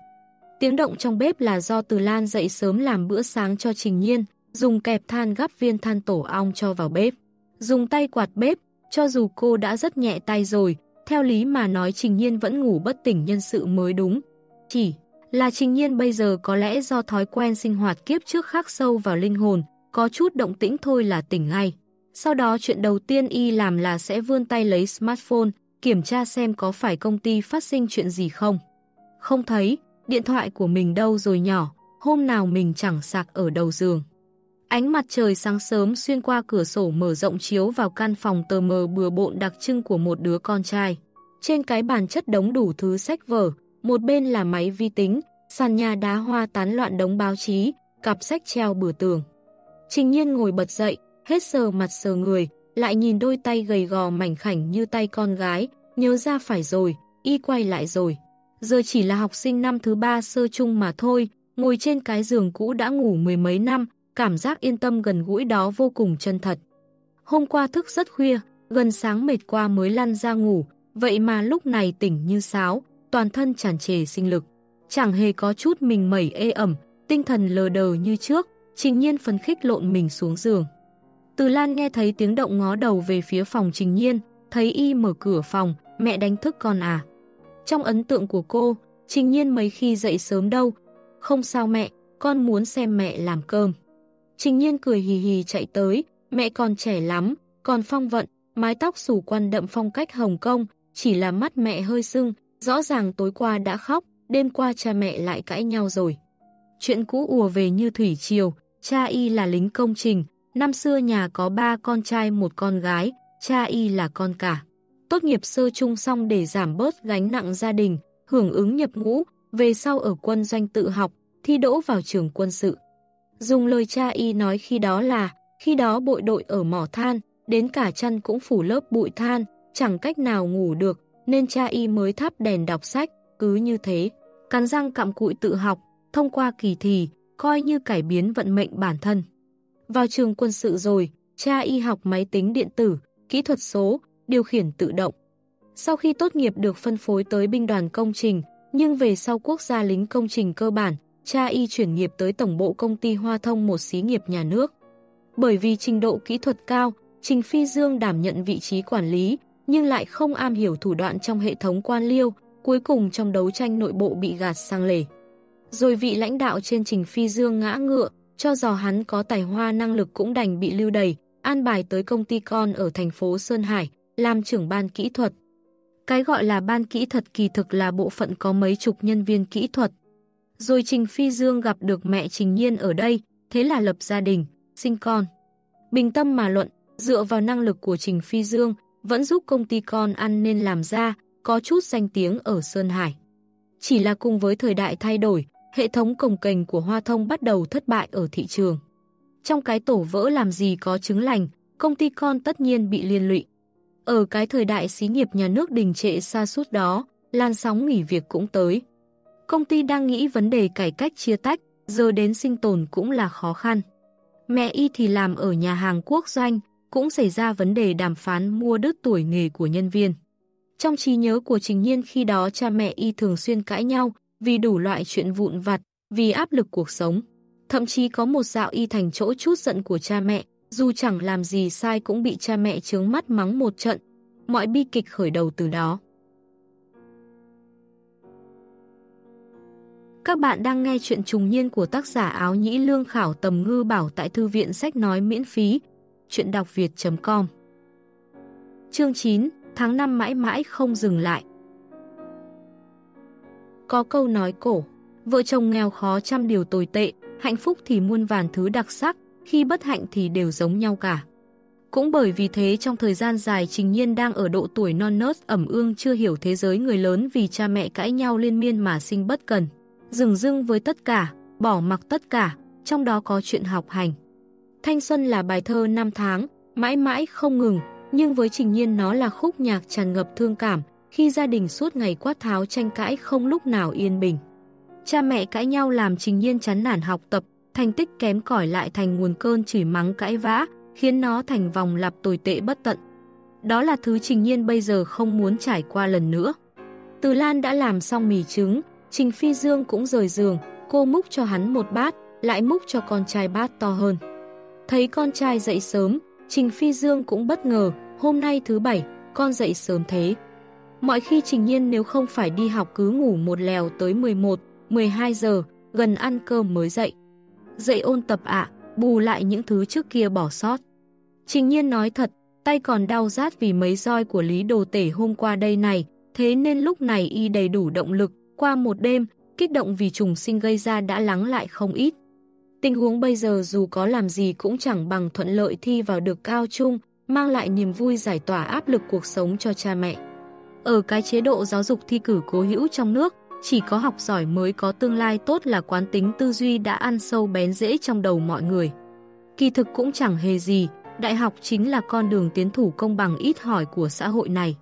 Tiếng động trong bếp là do Từ Lan dậy sớm làm bữa sáng cho Trình Nhiên, dùng kẹp than gắp viên than tổ ong cho vào bếp. Dùng tay quạt bếp, cho dù cô đã rất nhẹ tay rồi, theo lý mà nói Trình Nhiên vẫn ngủ bất tỉnh nhân sự mới đúng. Chỉ Là Trình Nhiên bây giờ có lẽ do thói quen sinh hoạt kiếp trước khắc sâu vào linh hồn, có chút động tĩnh thôi là tỉnh ngay. Sau đó chuyện đầu tiên y làm là sẽ vươn tay lấy smartphone, kiểm tra xem có phải công ty phát sinh chuyện gì không. Không thấy, điện thoại của mình đâu rồi nhỏ, hôm nào mình chẳng sạc ở đầu giường. Ánh mặt trời sáng sớm xuyên qua cửa sổ mở rộng chiếu vào căn phòng tờ mờ bừa bộn đặc trưng của một đứa con trai. Trên cái bàn chất đống đủ thứ sách vở, một bên là máy vi tính, sàn nhà đá hoa tán loạn đống báo chí, cặp sách treo bừa tường. Trình nhiên ngồi bật dậy, hết sờ mặt sờ người, lại nhìn đôi tay gầy gò mảnh khảnh như tay con gái, nhớ ra phải rồi, y quay lại rồi. Giờ chỉ là học sinh năm thứ ba sơ chung mà thôi, ngồi trên cái giường cũ đã ngủ mười mấy năm, cảm giác yên tâm gần gũi đó vô cùng chân thật. Hôm qua thức rất khuya, gần sáng mệt qua mới lăn ra ngủ, vậy mà lúc này tỉnh như sáo, toàn thân tràn trề sinh lực. Chẳng hề có chút mình mẩy ê ẩm, tinh thần lờ đờ như trước, trình nhiên phấn khích lộn mình xuống giường. Từ Lan nghe thấy tiếng động ngó đầu về phía phòng trình nhiên, thấy y mở cửa phòng, mẹ đánh thức con à. Trong ấn tượng của cô, trình nhiên mấy khi dậy sớm đâu. Không sao mẹ, con muốn xem mẹ làm cơm. Trình nhiên cười hì hì chạy tới, mẹ còn trẻ lắm, còn phong vận, mái tóc xù quan đậm phong cách Hồng Kông, chỉ là mắt mẹ hơi sưng, rõ ràng tối qua đã khóc, đêm qua cha mẹ lại cãi nhau rồi. Chuyện cũ ùa về như thủy triều, cha y là lính công trình, năm xưa nhà có ba con trai một con gái, cha y là con cả. Tốt nghiệp sơ chung xong để giảm bớt gánh nặng gia đình, hưởng ứng nhập ngũ, về sau ở quân doanh tự học, thi đỗ vào trường quân sự. Dùng lời cha y nói khi đó là, khi đó bội đội ở mỏ than, đến cả chân cũng phủ lớp bụi than, chẳng cách nào ngủ được, nên cha y mới thắp đèn đọc sách, cứ như thế. Cắn răng cặm cụi tự học, thông qua kỳ thì, coi như cải biến vận mệnh bản thân. Vào trường quân sự rồi, cha y học máy tính điện tử, kỹ thuật số, điều khiển tự động. Sau khi tốt nghiệp được phân phối tới binh đoàn công trình, nhưng về sau quốc gia lính công trình cơ bản, cha y chuyển nghiệp tới tổng bộ công ty Hoa Thông một xí nghiệp nhà nước. Bởi vì trình độ kỹ thuật cao, Trình Phi Dương đảm nhận vị trí quản lý, nhưng lại không am hiểu thủ đoạn trong hệ thống quan liêu, cuối cùng trong đấu tranh nội bộ bị gạt sang lề. Rồi vị lãnh đạo trên Trình Phi Dương ngã ngựa, cho dò hắn có tài hoa năng lực cũng đành bị lưu đày, an bài tới công ty con ở thành phố Sơn Hải, làm trưởng ban kỹ thuật. Cái gọi là ban kỹ thuật kỳ thực là bộ phận có mấy chục nhân viên kỹ thuật. Rồi Trình Phi Dương gặp được mẹ Trình Nhiên ở đây, thế là lập gia đình, sinh con. Bình tâm mà luận, dựa vào năng lực của Trình Phi Dương, vẫn giúp công ty con ăn nên làm ra, có chút danh tiếng ở Sơn Hải. Chỉ là cùng với thời đại thay đổi, hệ thống cồng cành của Hoa Thông bắt đầu thất bại ở thị trường. Trong cái tổ vỡ làm gì có chứng lành, công ty con tất nhiên bị liên lụy. Ở cái thời đại xí nghiệp nhà nước đình trệ xa suốt đó, lan sóng nghỉ việc cũng tới. Công ty đang nghĩ vấn đề cải cách chia tách, giờ đến sinh tồn cũng là khó khăn. Mẹ y thì làm ở nhà hàng quốc doanh, cũng xảy ra vấn đề đàm phán mua đứt tuổi nghề của nhân viên. Trong trí nhớ của Trình Nhiên khi đó cha mẹ y thường xuyên cãi nhau vì đủ loại chuyện vụn vặt, vì áp lực cuộc sống. Thậm chí có một dạo y thành chỗ chút giận của cha mẹ, dù chẳng làm gì sai cũng bị cha mẹ trướng mắt mắng một trận. Mọi bi kịch khởi đầu từ đó. Các bạn đang nghe chuyện trùng niên của tác giả áo nhĩ lương khảo tầm ngư bảo tại thư viện sách nói miễn phí chuyện đọc việt.com Chương 9 Tháng 5 mãi mãi không dừng lại Có câu nói cổ, Vợ chồng nghèo khó trăm điều tồi tệ, Hạnh phúc thì muôn vàn thứ đặc sắc khi bất hạnh thì đều giống nhau cả Cũng bởi vì thế trong thời gian dài Trình Nhiên đang ở độ tuổi non nớt ẩm ương chưa hiểu thế giới người lớn vì cha mẹ cãi nhau liên miên mà sinh bất cần. Dừng dưng với tất cả, bỏ mặc tất cả, trong đó có chuyện học hành. Thanh Xuân là bài thơ năm tháng, mãi mãi không ngừng, nhưng với Trình Nhiên nó là khúc nhạc tràn ngập thương cảm, khi gia đình suốt ngày quát tháo tranh cãi không lúc nào yên bình. Cha mẹ cãi nhau làm Trình Nhiên chán nản học tập, thành tích kém cỏi lại thành nguồn cơn chửi mắng cãi vã, khiến nó thành vòng lặp tồi tệ bất tận. Đó là thứ Trình Nhiên bây giờ không muốn trải qua lần nữa. Từ Lan đã làm xong mì trứng, Trình Phi Dương cũng rời giường, cô múc cho hắn một bát, lại múc cho con trai bát to hơn. Thấy con trai dậy sớm, Trình Phi Dương cũng bất ngờ, hôm nay thứ bảy, con dậy sớm thế. Mọi khi Trình Nhiên nếu không phải đi học cứ ngủ một lèo tới 11, 12 giờ, gần ăn cơm mới dậy. Dậy ôn tập ạ, bù lại những thứ trước kia bỏ sót. Trình nhiên nói thật, tay còn đau rát vì mấy roi của Lý Đồ Tể hôm qua đây này, thế nên lúc này y đầy đủ động lực, qua một đêm, kích động vì trùng sinh gây ra đã lắng lại không ít. Tình huống bây giờ dù có làm gì cũng chẳng bằng thuận lợi thi vào được cao trung, mang lại niềm vui giải tỏa áp lực cuộc sống cho cha mẹ. Ở cái chế độ giáo dục thi cử cố hữu trong nước, chỉ có học giỏi mới có tương lai tốt là quán tính tư duy đã ăn sâu bén rễ trong đầu mọi người. Kỳ thực cũng chẳng hề gì, đại học chính là con đường tiến thủ công bằng ít hỏi của xã hội này.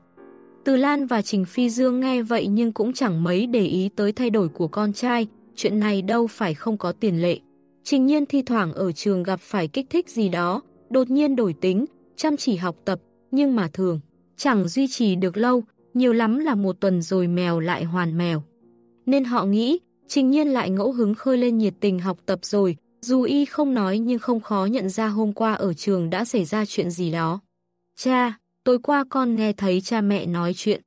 Từ Lan và Trình Phi Dương nghe vậy nhưng cũng chẳng mấy để ý tới thay đổi của con trai, chuyện này đâu phải không có tiền lệ. Trình nhiên thi thoảng ở trường gặp phải kích thích gì đó, đột nhiên đổi tính, chăm chỉ học tập, nhưng mà thường, chẳng duy trì được lâu, nhiều lắm là một tuần rồi mèo lại hoàn mèo. Nên họ nghĩ, trình nhiên lại ngẫu hứng khơi lên nhiệt tình học tập rồi, dù y không nói nhưng không khó nhận ra hôm qua ở trường đã xảy ra chuyện gì đó. Cha, tối qua con nghe thấy cha mẹ nói chuyện.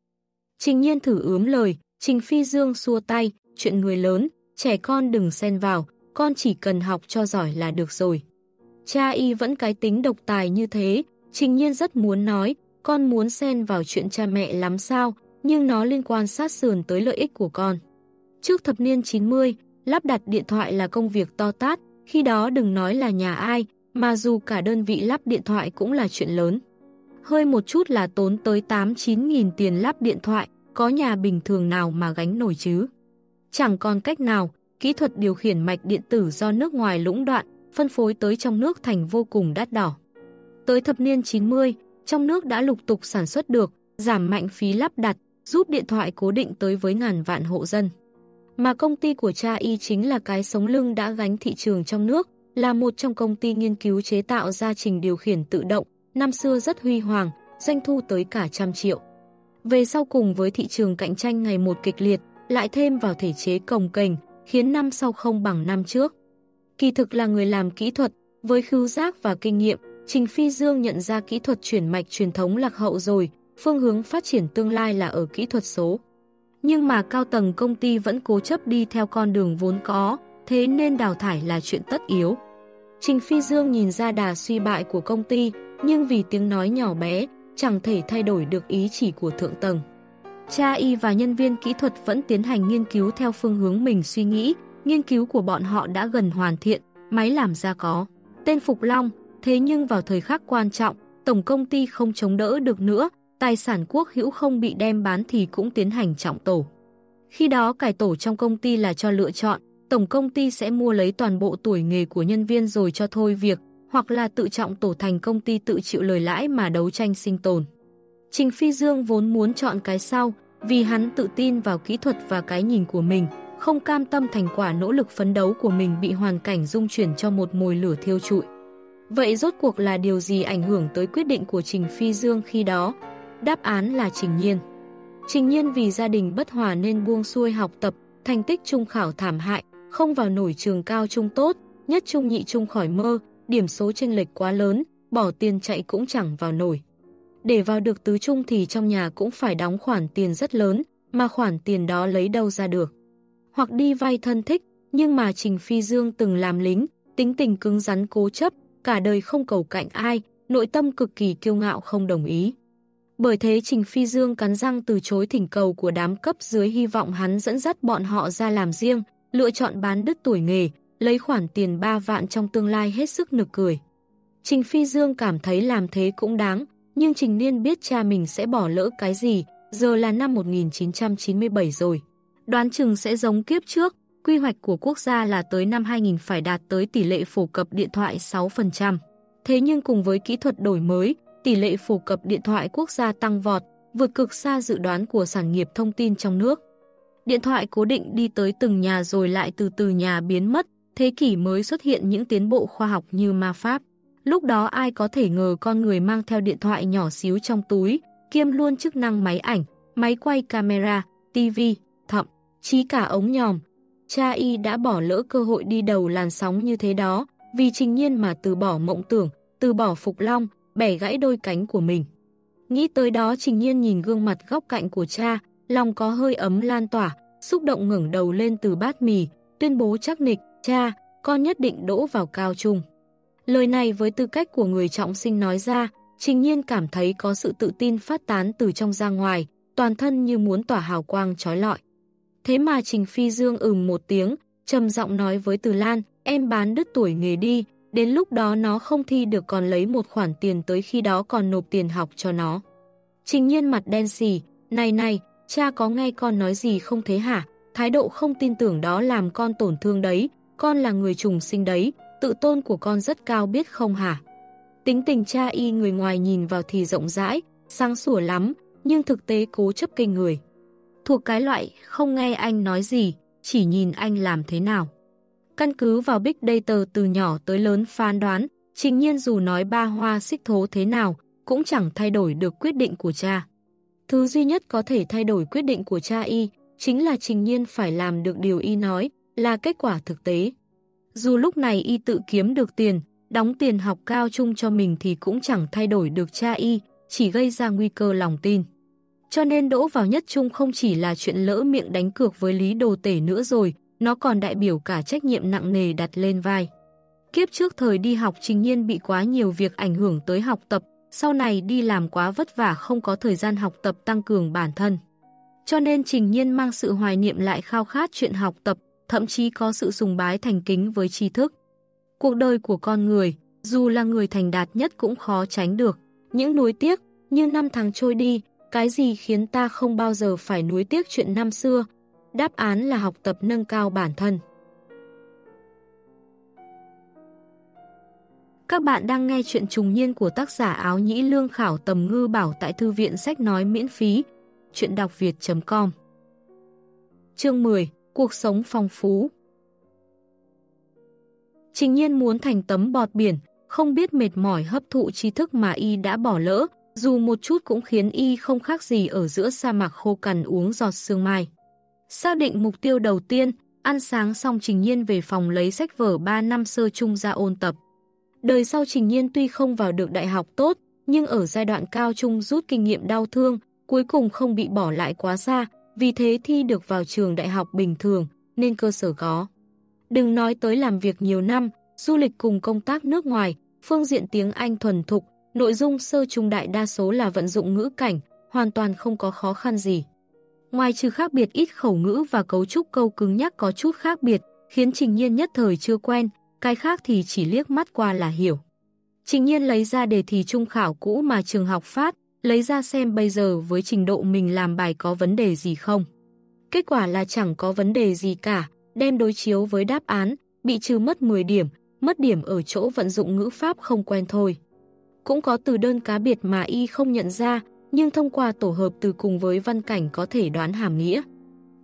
Trình nhiên thử ướm lời, Trình Phi Dương xua tay, chuyện người lớn, trẻ con đừng xen vào, con chỉ cần học cho giỏi là được rồi. Cha y vẫn cái tính độc tài như thế, Trình nhiên rất muốn nói, con muốn xen vào chuyện cha mẹ lắm sao, nhưng nó liên quan sát sườn tới lợi ích của con. Trước thập niên 90, lắp đặt điện thoại là công việc to tát, khi đó đừng nói là nhà ai, mà dù cả đơn vị lắp điện thoại cũng là chuyện lớn. Hơi một chút là tốn tới 8-9 nghìn tiền lắp điện thoại, có nhà bình thường nào mà gánh nổi chứ. Chẳng còn cách nào, kỹ thuật điều khiển mạch điện tử do nước ngoài lũng đoạn, phân phối tới trong nước thành vô cùng đắt đỏ. Tới thập niên 90, trong nước đã lục tục sản xuất được, giảm mạnh phí lắp đặt, giúp điện thoại cố định tới với ngàn vạn hộ dân. Mà công ty của cha y chính là cái sống lưng đã gánh thị trường trong nước, là một trong công ty nghiên cứu chế tạo ra trình điều khiển tự động, năm xưa rất huy hoàng, doanh thu tới cả trăm triệu. Về sau cùng với thị trường cạnh tranh ngày một kịch liệt, lại thêm vào thể chế cồng kềnh, khiến năm sau không bằng năm trước. Kỳ thực là người làm kỹ thuật, với khứu giác và kinh nghiệm, Trình Phi Dương nhận ra kỹ thuật chuyển mạch truyền thống lạc hậu rồi, phương hướng phát triển tương lai là ở kỹ thuật số. Nhưng mà cao tầng công ty vẫn cố chấp đi theo con đường vốn có, thế nên đào thải là chuyện tất yếu. Trình Phi Dương nhìn ra đà suy bại của công ty, nhưng vì tiếng nói nhỏ bé, chẳng thể thay đổi được ý chỉ của thượng tầng. Cha y và nhân viên kỹ thuật vẫn tiến hành nghiên cứu theo phương hướng mình suy nghĩ, nghiên cứu của bọn họ đã gần hoàn thiện, máy làm ra có. Tên Phục Long, thế nhưng vào thời khắc quan trọng, tổng công ty không chống đỡ được nữa, tài sản quốc hữu không bị đem bán thì cũng tiến hành trọng tổ. Khi đó cải tổ trong công ty là cho lựa chọn, tổng công ty sẽ mua lấy toàn bộ tuổi nghề của nhân viên rồi cho thôi việc, hoặc là tự trọng tổ thành công ty tự chịu lời lãi mà đấu tranh sinh tồn. Trình Phi Dương vốn muốn chọn cái sau, vì hắn tự tin vào kỹ thuật và cái nhìn của mình, không cam tâm thành quả nỗ lực phấn đấu của mình bị hoàn cảnh dung chuyển cho một mồi lửa thiêu trụi. Vậy rốt cuộc là điều gì ảnh hưởng tới quyết định của Trình Phi Dương khi đó? Đáp án là Trình Nhiên. Trình Nhiên vì gia đình bất hòa nên buông xuôi học tập, thành tích trung khảo thảm hại, không vào nổi trường cao trung tốt, nhất trung nhị trung khỏi mơ, điểm số chênh lệch quá lớn, bỏ tiền chạy cũng chẳng vào nổi. Để vào được tứ trung thì trong nhà cũng phải đóng khoản tiền rất lớn, mà khoản tiền đó lấy đâu ra được. Hoặc đi vay thân thích, nhưng mà Trình Phi Dương từng làm lính, tính tình cứng rắn cố chấp, cả đời không cầu cạnh ai, nội tâm cực kỳ kiêu ngạo không đồng ý. Bởi thế Trình Phi Dương cắn răng từ chối thỉnh cầu của đám cấp dưới hy vọng hắn dẫn dắt bọn họ ra làm riêng, lựa chọn bán đứt tuổi nghề, lấy khoản tiền 3 vạn trong tương lai hết sức nực cười. Trình Phi Dương cảm thấy làm thế cũng đáng, nhưng Trình Niên biết cha mình sẽ bỏ lỡ cái gì, giờ là năm 1997 rồi. Đoán chừng sẽ giống kiếp trước, quy hoạch của quốc gia là tới năm 2000 phải đạt tới tỷ lệ phổ cập điện thoại 6%. Thế nhưng cùng với kỹ thuật đổi mới, tỷ lệ phổ cập điện thoại quốc gia tăng vọt, vượt cực xa dự đoán của sản nghiệp thông tin trong nước. Điện thoại cố định đi tới từng nhà rồi lại từ từ nhà biến mất, thế kỷ mới xuất hiện những tiến bộ khoa học như ma pháp. Lúc đó ai có thể ngờ con người mang theo điện thoại nhỏ xíu trong túi, kiêm luôn chức năng máy ảnh, máy quay camera, TV, thậm chí cả ống nhòm. Cha y đã bỏ lỡ cơ hội đi đầu làn sóng như thế đó, vì trình nhiên mà từ bỏ mộng tưởng, từ bỏ Phục Long, bẻ gãy đôi cánh của mình. Nghĩ tới đó trình nhiên nhìn gương mặt góc cạnh của cha, lòng có hơi ấm lan tỏa, xúc động ngẩng đầu lên từ bát mì, tuyên bố chắc nịch, cha, con nhất định đỗ vào cao trung. Lời này với tư cách của người trọng sinh nói ra, trình nhiên cảm thấy có sự tự tin phát tán từ trong ra ngoài, toàn thân như muốn tỏa hào quang trói lọi. Thế mà Trình Phi Dương ừm một tiếng, trầm giọng nói với Từ Lan, em bán đứt tuổi nghề đi, đến lúc đó nó không thi được còn lấy một khoản tiền tới khi đó còn nộp tiền học cho nó. Trình nhiên mặt đen xì, này này, cha có nghe con nói gì không thế hả? Thái độ không tin tưởng đó làm con tổn thương đấy, con là người trùng sinh đấy, tự tôn của con rất cao biết không hả? Tính tình cha y người ngoài nhìn vào thì rộng rãi, sáng sủa lắm, nhưng thực tế cố chấp kinh người. Thuộc cái loại không nghe anh nói gì, chỉ nhìn anh làm thế nào. Căn cứ vào Big Data từ nhỏ tới lớn phán đoán, trình nhiên dù nói ba hoa xích thố thế nào, cũng chẳng thay đổi được quyết định của cha. Thứ duy nhất có thể thay đổi quyết định của cha y, chính là trình nhiên phải làm được điều y nói, là kết quả thực tế. Dù lúc này y tự kiếm được tiền, đóng tiền học cao chung cho mình thì cũng chẳng thay đổi được cha y, chỉ gây ra nguy cơ lòng tin. Cho nên đỗ vào nhất trung không chỉ là chuyện lỡ miệng đánh cược với lý đồ tể nữa rồi, nó còn đại biểu cả trách nhiệm nặng nề đặt lên vai. Kiếp trước thời đi học trình nhiên bị quá nhiều việc ảnh hưởng tới học tập, sau này đi làm quá vất vả không có thời gian học tập tăng cường bản thân. Cho nên trình nhiên mang sự hoài niệm lại khao khát chuyện học tập, thậm chí có sự sùng bái thành kính với tri thức. Cuộc đời của con người, dù là người thành đạt nhất cũng khó tránh được. Những nuối tiếc, như năm tháng trôi đi, cái gì khiến ta không bao giờ phải nuối tiếc chuyện năm xưa? Đáp án là học tập nâng cao bản thân. Các bạn đang nghe chuyện trùng niên của tác giả áo nhĩ lương khảo tầm ngư bảo tại thư viện sách nói miễn phí. Chuyện đọc việt.com Chương 10 Cuộc sống phong phú Trình nhiên muốn thành tấm bọt biển, không biết mệt mỏi hấp thụ tri thức mà y đã bỏ lỡ, dù một chút cũng khiến y không khác gì ở giữa sa mạc khô cằn uống giọt sương mai. Xác định mục tiêu đầu tiên, ăn sáng xong Trình Nhiên về phòng lấy sách vở 3 năm sơ chung ra ôn tập. Đời sau Trình Nhiên tuy không vào được đại học tốt, nhưng ở giai đoạn cao trung rút kinh nghiệm đau thương, cuối cùng không bị bỏ lại quá xa, vì thế thi được vào trường đại học bình thường, nên cơ sở có. Đừng nói tới làm việc nhiều năm, du lịch cùng công tác nước ngoài, phương diện tiếng Anh thuần thục, nội dung sơ trung đại đa số là vận dụng ngữ cảnh, hoàn toàn không có khó khăn gì. Ngoài trừ khác biệt ít khẩu ngữ và cấu trúc câu cứng nhắc có chút khác biệt, khiến Trình Nhiên nhất thời chưa quen, cái khác thì chỉ liếc mắt qua là hiểu. Trình Nhiên lấy ra đề thi trung khảo cũ mà trường học phát, lấy ra xem bây giờ với trình độ mình làm bài có vấn đề gì không. Kết quả là chẳng có vấn đề gì cả, đem đối chiếu với đáp án, bị trừ mất 10 điểm, mất điểm ở chỗ vận dụng ngữ pháp không quen thôi. Cũng có từ đơn cá biệt mà y không nhận ra, nhưng thông qua tổ hợp từ cùng với văn cảnh có thể đoán hàm nghĩa.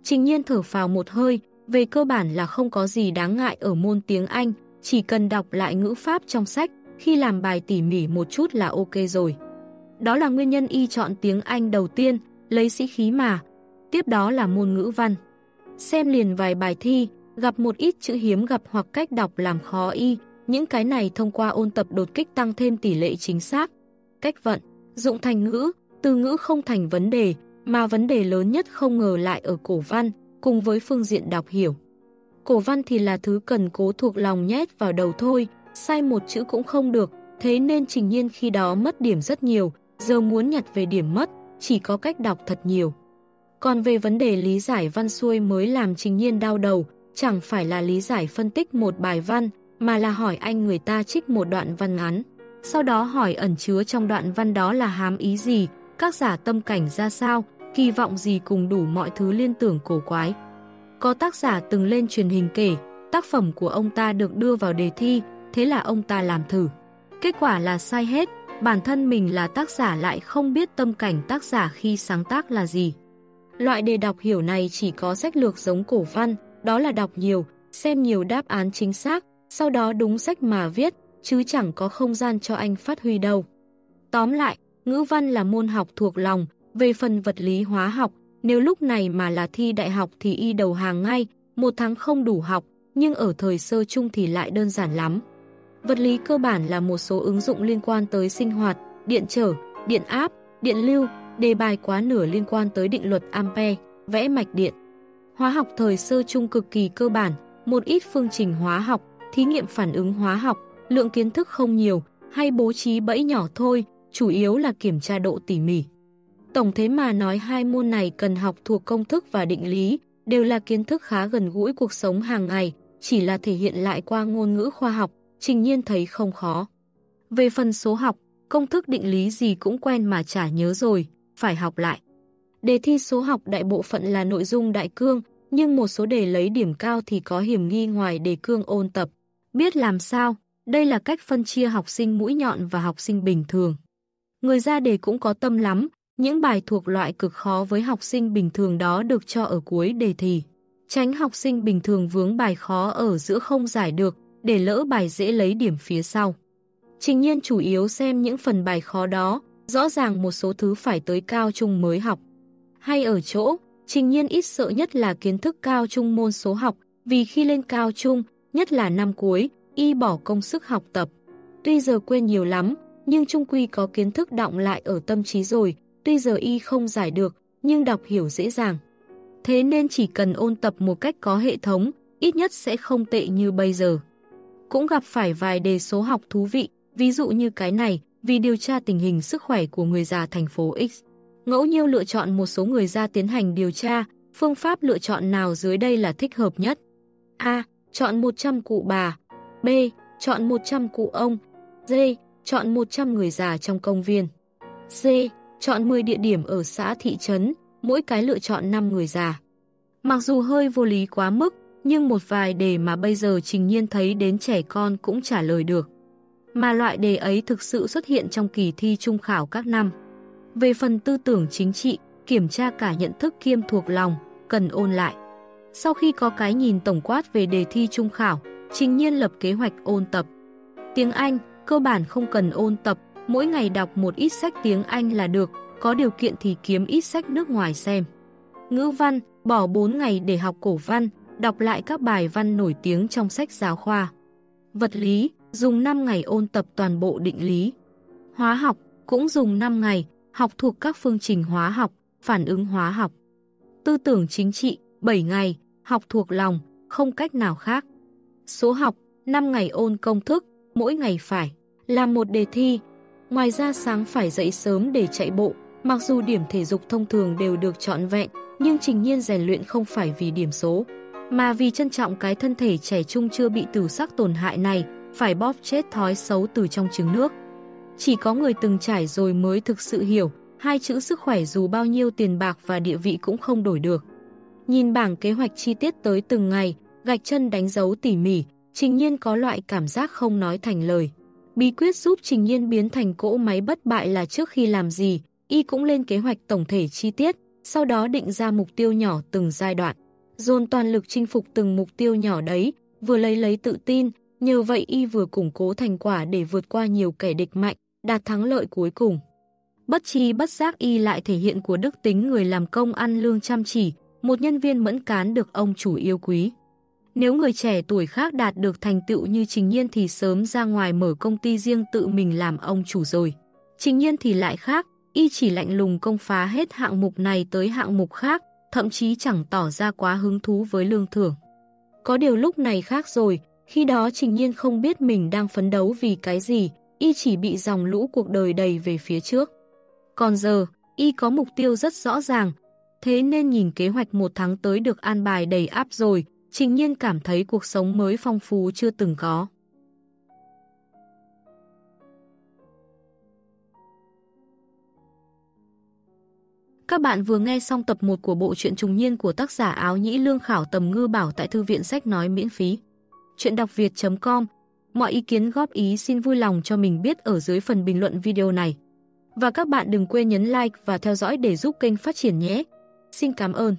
Trình nhiên thở phào một hơi, về cơ bản là không có gì đáng ngại ở môn tiếng Anh, chỉ cần đọc lại ngữ pháp trong sách, khi làm bài tỉ mỉ một chút là ok rồi. Đó là nguyên nhân y chọn tiếng Anh đầu tiên, lấy sĩ khí mà. Tiếp đó là môn ngữ văn. Xem liền vài bài thi, gặp một ít chữ hiếm gặp hoặc cách đọc làm khó y, những cái này thông qua ôn tập đột kích tăng thêm tỷ lệ chính xác. Cách vận, dụng thành ngữ, từ ngữ không thành vấn đề, mà vấn đề lớn nhất không ngờ lại ở cổ văn, cùng với phương diện đọc hiểu. Cổ văn thì là thứ cần cố thuộc lòng nhét vào đầu thôi, sai một chữ cũng không được, thế nên trình nhiên khi đó mất điểm rất nhiều, giờ muốn nhặt về điểm mất, chỉ có cách đọc thật nhiều. Còn về vấn đề lý giải văn xuôi mới làm trình nhiên đau đầu, chẳng phải là lý giải phân tích một bài văn, mà là hỏi anh người ta trích một đoạn văn ngắn. Sau đó hỏi ẩn chứa trong đoạn văn đó là hám ý gì, các giả tâm cảnh ra sao, kỳ vọng gì cùng đủ mọi thứ liên tưởng cổ quái. Có tác giả từng lên truyền hình kể, tác phẩm của ông ta được đưa vào đề thi, thế là ông ta làm thử. Kết quả là sai hết, bản thân mình là tác giả lại không biết tâm cảnh tác giả khi sáng tác là gì. Loại đề đọc hiểu này chỉ có sách lược giống cổ văn, đó là đọc nhiều, xem nhiều đáp án chính xác, sau đó đúng sách mà viết, chứ chẳng có không gian cho anh phát huy đâu. Tóm lại, ngữ văn là môn học thuộc lòng, về phần vật lý hóa học, nếu lúc này mà là thi đại học thì y đầu hàng ngay, một tháng không đủ học, nhưng ở thời sơ chung thì lại đơn giản lắm. Vật lý cơ bản là một số ứng dụng liên quan tới sinh hoạt, điện trở, điện áp, điện lưu, đề bài quá nửa liên quan tới định luật Ampere, vẽ mạch điện. Hóa học thời sơ trung cực kỳ cơ bản, một ít phương trình hóa học, thí nghiệm phản ứng hóa học, lượng kiến thức không nhiều, hay bố trí bẫy nhỏ thôi, chủ yếu là kiểm tra độ tỉ mỉ. Tổng thế mà nói hai môn này cần học thuộc công thức và định lý, đều là kiến thức khá gần gũi cuộc sống hàng ngày, chỉ là thể hiện lại qua ngôn ngữ khoa học, trình nhiên thấy không khó. Về phần số học, công thức định lý gì cũng quen mà chả nhớ rồi, phải học lại. Đề thi số học đại bộ phận là nội dung đại cương, nhưng một số đề lấy điểm cao thì có hiểm nghi ngoài đề cương ôn tập. Biết làm sao? Đây là cách phân chia học sinh mũi nhọn và học sinh bình thường. Người ra đề cũng có tâm lắm, những bài thuộc loại cực khó với học sinh bình thường đó được cho ở cuối đề thi. Tránh học sinh bình thường vướng bài khó ở giữa không giải được, để lỡ bài dễ lấy điểm phía sau. Trình nhiên chủ yếu xem những phần bài khó đó, rõ ràng một số thứ phải tới cao trung mới học. Hay ở chỗ, trình nhiên ít sợ nhất là kiến thức cao trung môn số học, vì khi lên cao trung, nhất là năm cuối, y bỏ công sức học tập. Tuy giờ quên nhiều lắm, nhưng trung quy có kiến thức động lại ở tâm trí rồi, tuy giờ y không giải được, nhưng đọc hiểu dễ dàng. Thế nên chỉ cần ôn tập một cách có hệ thống, ít nhất sẽ không tệ như bây giờ. Cũng gặp phải vài đề số học thú vị, ví dụ như cái này, vì điều tra tình hình sức khỏe của người già thành phố X. Ngẫu nhiêu lựa chọn một số người ra tiến hành điều tra, phương pháp lựa chọn nào dưới đây là thích hợp nhất. A. Chọn 100 cụ bà. B. Chọn 100 cụ ông. D. Chọn 100 người già trong công viên. C. Chọn 10 địa điểm ở xã thị trấn, mỗi cái lựa chọn 5 người già. Mặc dù hơi vô lý quá mức, nhưng một vài đề mà bây giờ Trình Nhiên thấy đến trẻ con cũng trả lời được. Mà loại đề ấy thực sự xuất hiện trong kỳ thi trung khảo các năm. Về phần tư tưởng chính trị, kiểm tra cả nhận thức kiêm thuộc lòng, cần ôn lại. Sau khi có cái nhìn tổng quát về đề thi trung khảo, Trình Nhiên lập kế hoạch ôn tập. Tiếng Anh, cơ bản không cần ôn tập, mỗi ngày đọc một ít sách tiếng Anh là được, có điều kiện thì kiếm ít sách nước ngoài xem. Ngữ văn, bỏ 4 ngày để học cổ văn, đọc lại các bài văn nổi tiếng trong sách giáo khoa. Vật lý, dùng 5 ngày ôn tập toàn bộ định lý. Hóa học, cũng dùng 5 ngày, học thuộc các phương trình hóa học, phản ứng hóa học. Tư tưởng chính trị, 7 ngày, học thuộc lòng, không cách nào khác. Số học, 5 ngày ôn công thức, mỗi ngày phải, làm một đề thi. Ngoài ra sáng phải dậy sớm để chạy bộ, mặc dù điểm thể dục thông thường đều được trọn vẹn, nhưng trình nhiên rèn luyện không phải vì điểm số, mà vì trân trọng cái thân thể trẻ trung chưa bị tử sắc tổn hại này, phải bóp chết thói xấu từ trong trứng nước. Chỉ có người từng trải rồi mới thực sự hiểu, hai chữ sức khỏe dù bao nhiêu tiền bạc và địa vị cũng không đổi được. Nhìn bảng kế hoạch chi tiết tới từng ngày, gạch chân đánh dấu tỉ mỉ, Trình Nhiên có loại cảm giác không nói thành lời. Bí quyết giúp Trình Nhiên biến thành cỗ máy bất bại là trước khi làm gì, y cũng lên kế hoạch tổng thể chi tiết, sau đó định ra mục tiêu nhỏ từng giai đoạn. Dồn toàn lực chinh phục từng mục tiêu nhỏ đấy, vừa lấy lấy tự tin, nhờ vậy y vừa củng cố thành quả để vượt qua nhiều kẻ địch mạnh, đạt thắng lợi cuối cùng. Bất chi bất giác y lại thể hiện của đức tính người làm công ăn lương chăm chỉ, một nhân viên mẫn cán được ông chủ yêu quý. Nếu người trẻ tuổi khác đạt được thành tựu như Trình Nhiên thì sớm ra ngoài mở công ty riêng tự mình làm ông chủ rồi. Trình Nhiên thì lại khác, y chỉ lạnh lùng công phá hết hạng mục này tới hạng mục khác, thậm chí chẳng tỏ ra quá hứng thú với lương thưởng. Có điều lúc này khác rồi, khi đó Trình Nhiên không biết mình đang phấn đấu vì cái gì, y chỉ bị dòng lũ cuộc đời đầy về phía trước. Còn giờ, y có mục tiêu rất rõ ràng, thế nên nhìn kế hoạch một tháng tới được an bài đầy áp rồi, Trình Nhiên cảm thấy cuộc sống mới phong phú chưa từng có. Các bạn vừa nghe xong tập 1 của bộ truyện trùng niên của tác giả áo nhĩ lương khảo tầm ngư bảo tại thư viện sách nói miễn phí. Chuyện đọc việt.com Mọi ý kiến góp ý xin vui lòng cho mình biết ở dưới phần bình luận video này. Và các bạn đừng quên nhấn like và theo dõi để giúp kênh phát triển nhé. Xin cảm ơn.